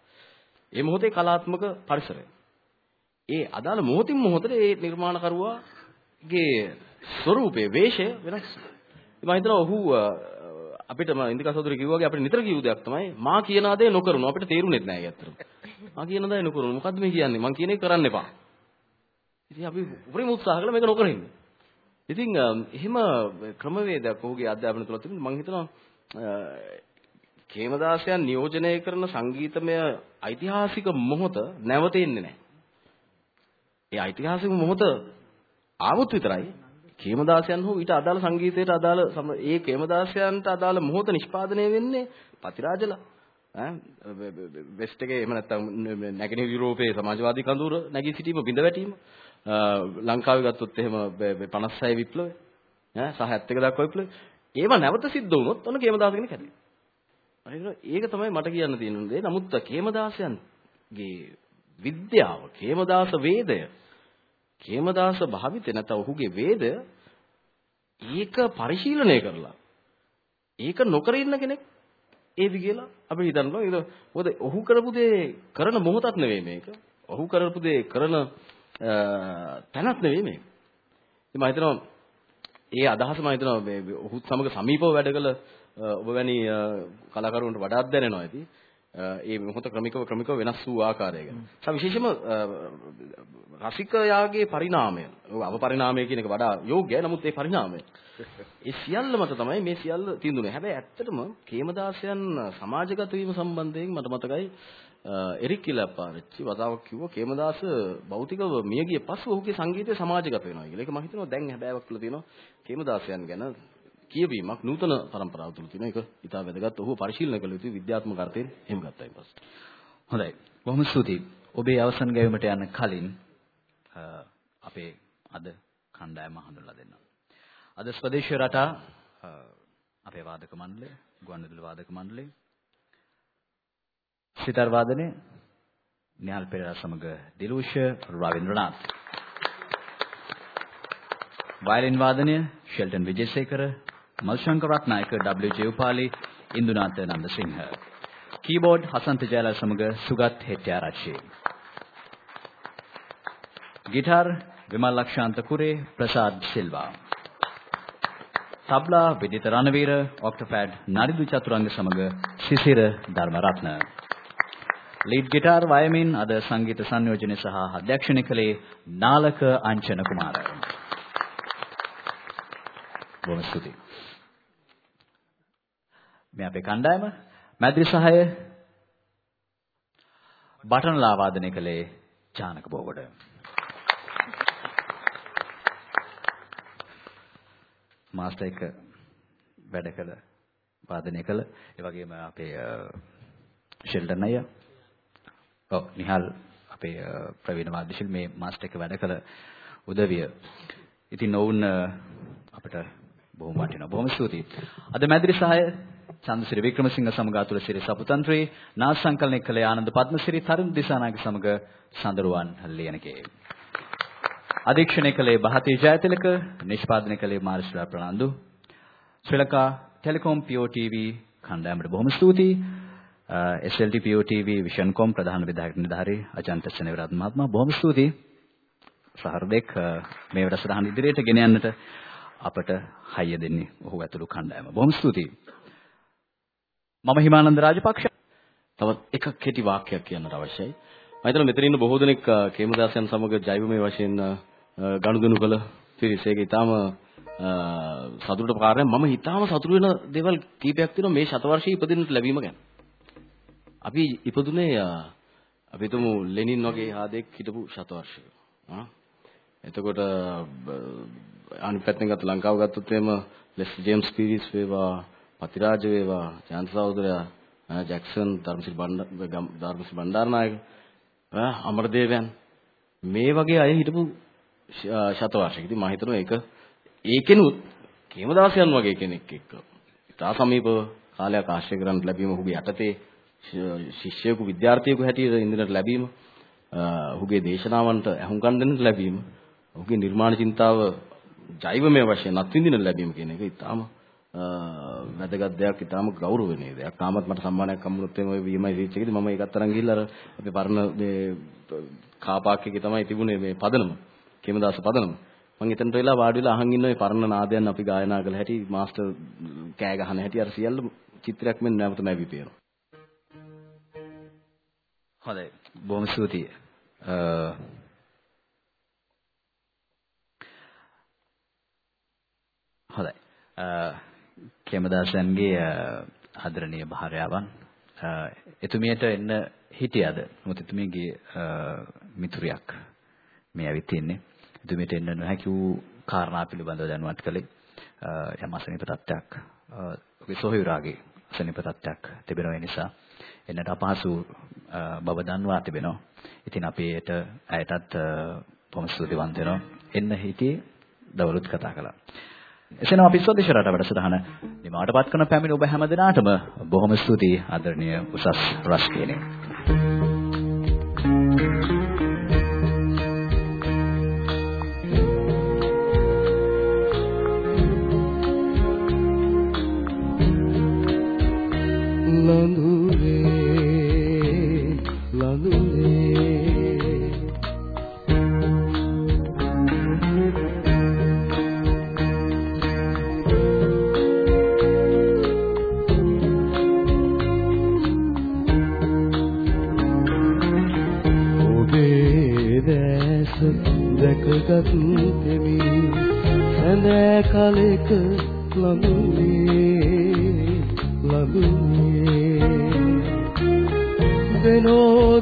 ඒ මොහොතේ කලාත්මක පරිසරය. ඒ අදාළ මොහොතින් මොහොතේ ඒ නිර්මාණකරුවාගේ ස්වરૂපයේ වේශය වෙනස්. මම හිතනවා ඔහු අපිට මම ඉන්දිකා සහෝදරය කිව්වා වගේ අපිට නිතර කියු දෙයක් තමයි මා කියන දේ නොකරනු අපිට තේරුනේ නැහැ ඇත්තටම. මා කියන දේ නොකරනු. මොකද්ද මේ කියන්නේ? මං කියන එක කරන්න එපා. ඉතින් අපි උපරිම උත්සාහ කළා මේක නොකර ඉන්න. ඉතින් එහෙම ක්‍රමවේදයක් ඔහුගේ අධ්‍යාපන තුළ තිබුණා මම හිතනවා කේමදාසයන් නියෝජනය කරන සංගීතමය ඓතිහාසික මොහොත නැවත එන්නේ නැහැ. ඒ ඓතිහාසික මොහොත ආවොත් විතරයි කේමදාසයන් හෝ ඊට අදාළ සංගීතයට අදාළ ඒ කේමදාසයන්ට අදාළ මොහොත නිෂ්පාදනය වෙන්නේ පතිරාජලා. ඈ වෙස්ට් එකේ එහෙම නැත්නම් නැගෙනහිර යුරෝපයේ සමාජවාදී කඳවුර නැගී සිටීම බිඳ වැටීම. ලංකාවේ ගත්තොත් එහෙම 56 විප්ලවය. ඈ සහ 71 දක්වා විප්ලවය. ඒව නැවත සිද්ධ වුණොත් ඔන්න කේමදාස කෙනෙක් හැදෙනවා. ඒක තමයි මට කියන්න තියෙන දේ. නමුත් කේමදාසයන්ගේ විද්‍යාව, කේමදාස වේදය, කේමදාස භාවිතය නැත්නම් ඔහුගේ වේදය ඒක පරිශීලනය කරලා ඒක නොකර ඉන්න කෙනෙක් ඒදි කියලා අපි හිතනවා. ඒක මොකද ඔහු කරපු දේ කරන මොහොතක් නෙවෙයි මේක. ඔහු කරපු දේ කරන තැනක් නෙවෙයි මේක. ඉතින් මම හිතනවා ඒ අදහස මම හිතනවා මේ ඔහුත් සමග සමීපව වැඩ කළ ඔබ වැනි කලාකරුවන්ට වඩාත් දැනෙනවා ඇති. ඒ මොහොත ක්‍රමිකව ක්‍රමිකව වෙනස් වූ ආකාරය ගැන. සා විශේෂයෙන්ම රසිකයාගේ පරිණාමය. අපපරිණාමය කියන එක වඩා යෝග්‍යයි. නමුත් ඒ පරිණාමය. ඒ සියල්ල මත තමයි මේ සියල්ල තීන්දුනේ. හැබැයි ඇත්තටම කේමදාසයන් සමාජගත වීම සම්බන්ධයෙන් මට මතකයි එරික් කිලප්පාරච්චි වතාවක් කිව්වා කේමදාස භෞතිකව මියගිය පසු ඔහුගේ සංගීතය සමාජගත වෙනවා කියලා. ඒක මම හිතනවා දැන් හැබෑවක් කියලා තියෙනවා කේමදාසයන් ගැන කියවීමක් නූතන પરම්පරාව තුළ තියෙන එක ඉතා වැදගත්. ඔහු පරිශීලනය කළ යුතු විද්‍යාත්මක අර්ථයෙන් එහෙම ගත්තා ඊපස්.
හොඳයි. බොහොම ස්තුතියි. ඔබේ අවසන් ගැයීමට යන කලින් අපේ අද කණ්ඩායම හඳුන්ලා දෙන්න. අද ස්වදේශීය රටා අපේ වාදක මණ්ඩලය, ගුවන්විදුලි වාදක මණ්ඩලය, සිතාර් වාදනය න්‍යාල් පෙරේරා සමග දිලූෂ රවීන්ද්‍රනාත්. වයලින් වාදනය Shelton Wijesekara Malshanka Ratnayake WJ Upali Indunatha Nandasinghe. Keyboard Hasantha Jayalal සමග සුගත් හෙට්ටිආරච්චි. ගිටාර් විමල් ලක්ෂාන්ත කුරේ ප්‍රසාද් සිල්වා. තබ්ලා විදිත රණවීර ඔක්ටෝපැඩ් නරිදු චතුරංග සමග සිසිර ධර්මරත්න. ලීඩ් ගිටාර් වයමින් අද සංගීත සංයෝජනය සහ අධ්‍යක්ෂණය කළේ නාලක අංචන කුමාර බොහොම ස්තුතියි මේ අපේ කණ්ඩායම මැද්රි සහය බටන්ලා වාදනය කළේ ජානක බෝගොඩ. මාස්ටර් එක වැඩ කළ වාදනය කළ ඒ වගේම අපේ ෂෙල්ටන් අයියා ඔව් නිහල් අපේ ප්‍රවීණ වාද්‍ය ශිල්පී මේ මාස්ටර් එක වැඩ කළ උදවිය. ඉතින් ඔවුන් අපිට බොහොම වටිනවා. බොහොම ස්තුතියි. අද මැදිරි සහය චන්දසිරි වික්‍රමසිංහ සමග අතුලසිරි සපුතන්ත්‍රී නාස් සංකලනය කළ ආනන්ද පද්මසිරි තරුණ දිසානාගේ සමග සඳරුවන් ලියනකේ. අධීක්ෂණය කළේ බහතේ ජයතිලක, නිෂ්පාදනය කළේ මාර්ෂලා ප්‍රනන්දු. ශ්‍රී ලංකා ටෙලිකොම් POTV කණ්ඩායමට බොහොම ස්තුතියි. SLT POTV විෂන්කොම් ප්‍රධාන විධායක නිලධාරී අජන්ත සෙනවිරත් මහත්මයා බොහොම ස්තුතියි. සහෘදෙක් මේ වැඩසටහන ඉදිරියට ගෙන යන්නට අපට හයිය දෙන්නේ ඔහු ඇතුළු කණ්ඩායම. බොහොම ස්තුතියි. මම හිමානන්ද රාජපක්ෂ.
තවත් එකක් කෙටි වාක්‍යයක් කියන්නට අවශ්‍යයි. මම හිතනවා මෙතන ඉන්න බොහෝ දෙනෙක් කේමදාසයන් සමග ජෛවමය වශයෙන් ගනුදෙනු කළ පිරිස. ඒක ඊටාම සතුටට කාරණා මම ඊටාම සතුටු වෙන දේවල් කීපයක් තියෙනවා මේ ශතවර්ෂයේ ඉපදෙන්නට ලැබීම ගැන. අපි ඉපදුනේ අපි තුමු ලෙනින් වගේ ආදෙක් හිටපු ශතවර්ෂයක. ආ එතකොට අනිත් පැත්තෙන් ගත්ත ලංකාව ගත්තොත් එහෙම ලෙස් ජේම්ස් පීරිස් වේවා පතිරාජ වේවා ජයන්ත සහෝදරයා ජැක්සන් ධර්මසිරි ධර්මසිරි බණ්ඩාරනායක අමරදේවයන් මේ වගේ අය හිටපු ශතවර්ෂයක. ඉතින් මම හිතනවා ඒක ඒකෙනුත් කේමදාසයන් වගේ කෙනෙක් එක්ක ඉතා සමීපව කාලයක් ආශ්‍රය කරන්න ලැබීම ඔහුගේ යටතේ ශිෂ්‍යයෙකු විද්‍යාර්ථියෙකු හැටියට ඉඳිනට ලැබීම ඔහුගේ දේශනාවන්ට ඇහුම්කන් දෙන්නට ලැබීම ඔහුගේ නිර්මාණ චින්තාව ජෛවමය වශයෙන් අත්විඳින්න ලැබීම කියන එක ඉතාම වැදගත් දෙයක් ඉතාම ගෞරවණීය දෙයක්. තාමත් මට සම්මානයක් හම්බුනොත් එමේ වීමයි රීච් එකේදී මම ඒකත් අරන් ගිහිල්ලා අර අපේ පරණ මේ කාපාක් එකේ තමයි තිබුණේ මේ පදනම. කේමදාස පදනම. මම එතනට වෙලා වාඩි වෙලා අහන් ඉන්න ඔය පරණ නාදයන් අපි ගායනා කළ හැටි මාස්ටර් කෑ ගහන හැටි අර සියල්ල චිත්‍රයක් මෙන්න නැවත නැවි පේනවා.
හොඳයි. බොහොම ස්තුතියි. හොඳයි. කේමදාසන්ගේ ආදරණීය භාර්යාවන් එතුමියට එන්න හිටියද? මොකද එතුමියගේ මිතුරියක් මේ ඇවිත් ඉන්නේ. එතුමියට එන්න නොහැකි වූ කාරණා පිළිබඳව දැනුවත් කළේ යම් අසනීප තත්ත්වයක් ඔබේ සොහොයුරාගේ අසනීප තත්ත්වයක් තිබෙන නිසා එන්නට අපහසු බව දන්වා තිබෙනවා. ඉතින් අපි ඒට ඇයටත් බොහොම ස්තුතිවන්ත වෙනවා. එන්න හිටියේ දවලුත් කතා කළා. එසේනම් අපි ස්වදේශ රට වැඩසටහන නිමාවටපත් කරන පැමිණ ඔබ හැම දිනාටම බොහොම ස්තුතියි ආදරණීය උසස්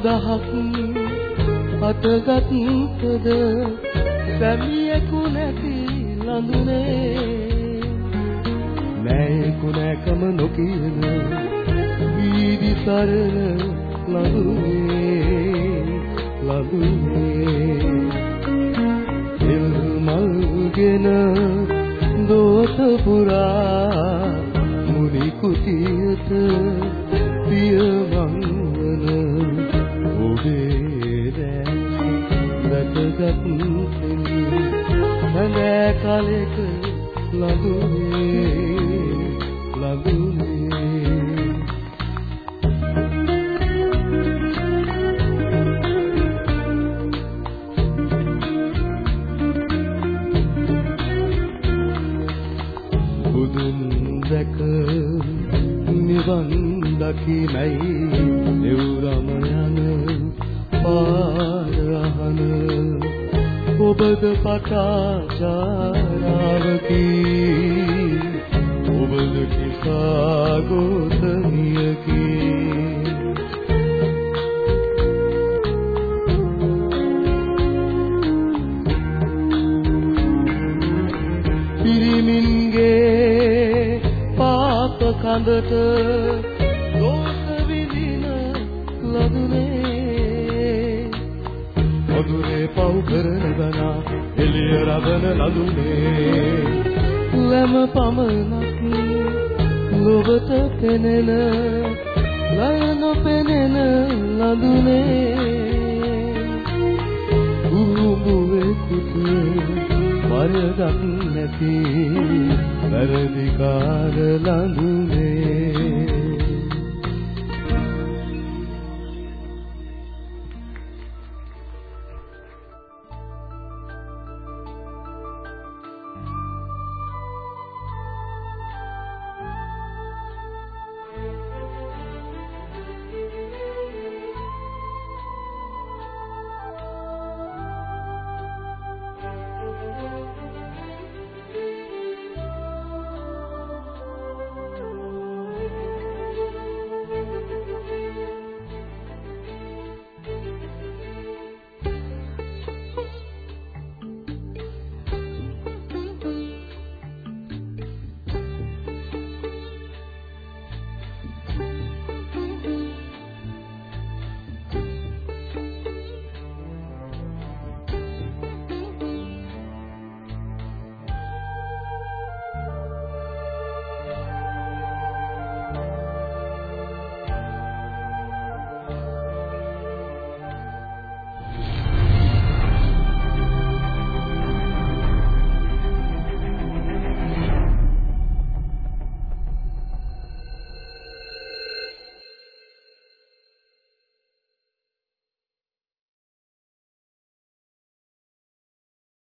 රස් කියනේ.
අතගත්කද සැමියෙකු නැති ලඳුනේ මෑයෙකු නැකම නොකියන වීදි සරණ ලඳුනේ ලඳුනේ එල් මල්ගෙන දෝත පුරා මුනි කුටියට පියවං සැපගත් සඳෑ කලෙක ලඟුනේ මధుරේ පව් කරන ගනා එළිය රබන ලදුනේ. ලැම පමනක් ලොවට පෙනෙන ලය නොපෙනෙන ලඳුනේ උරුඹුවේ සිටේ වරදක් නැති වැරදිකාර ලඳුනේ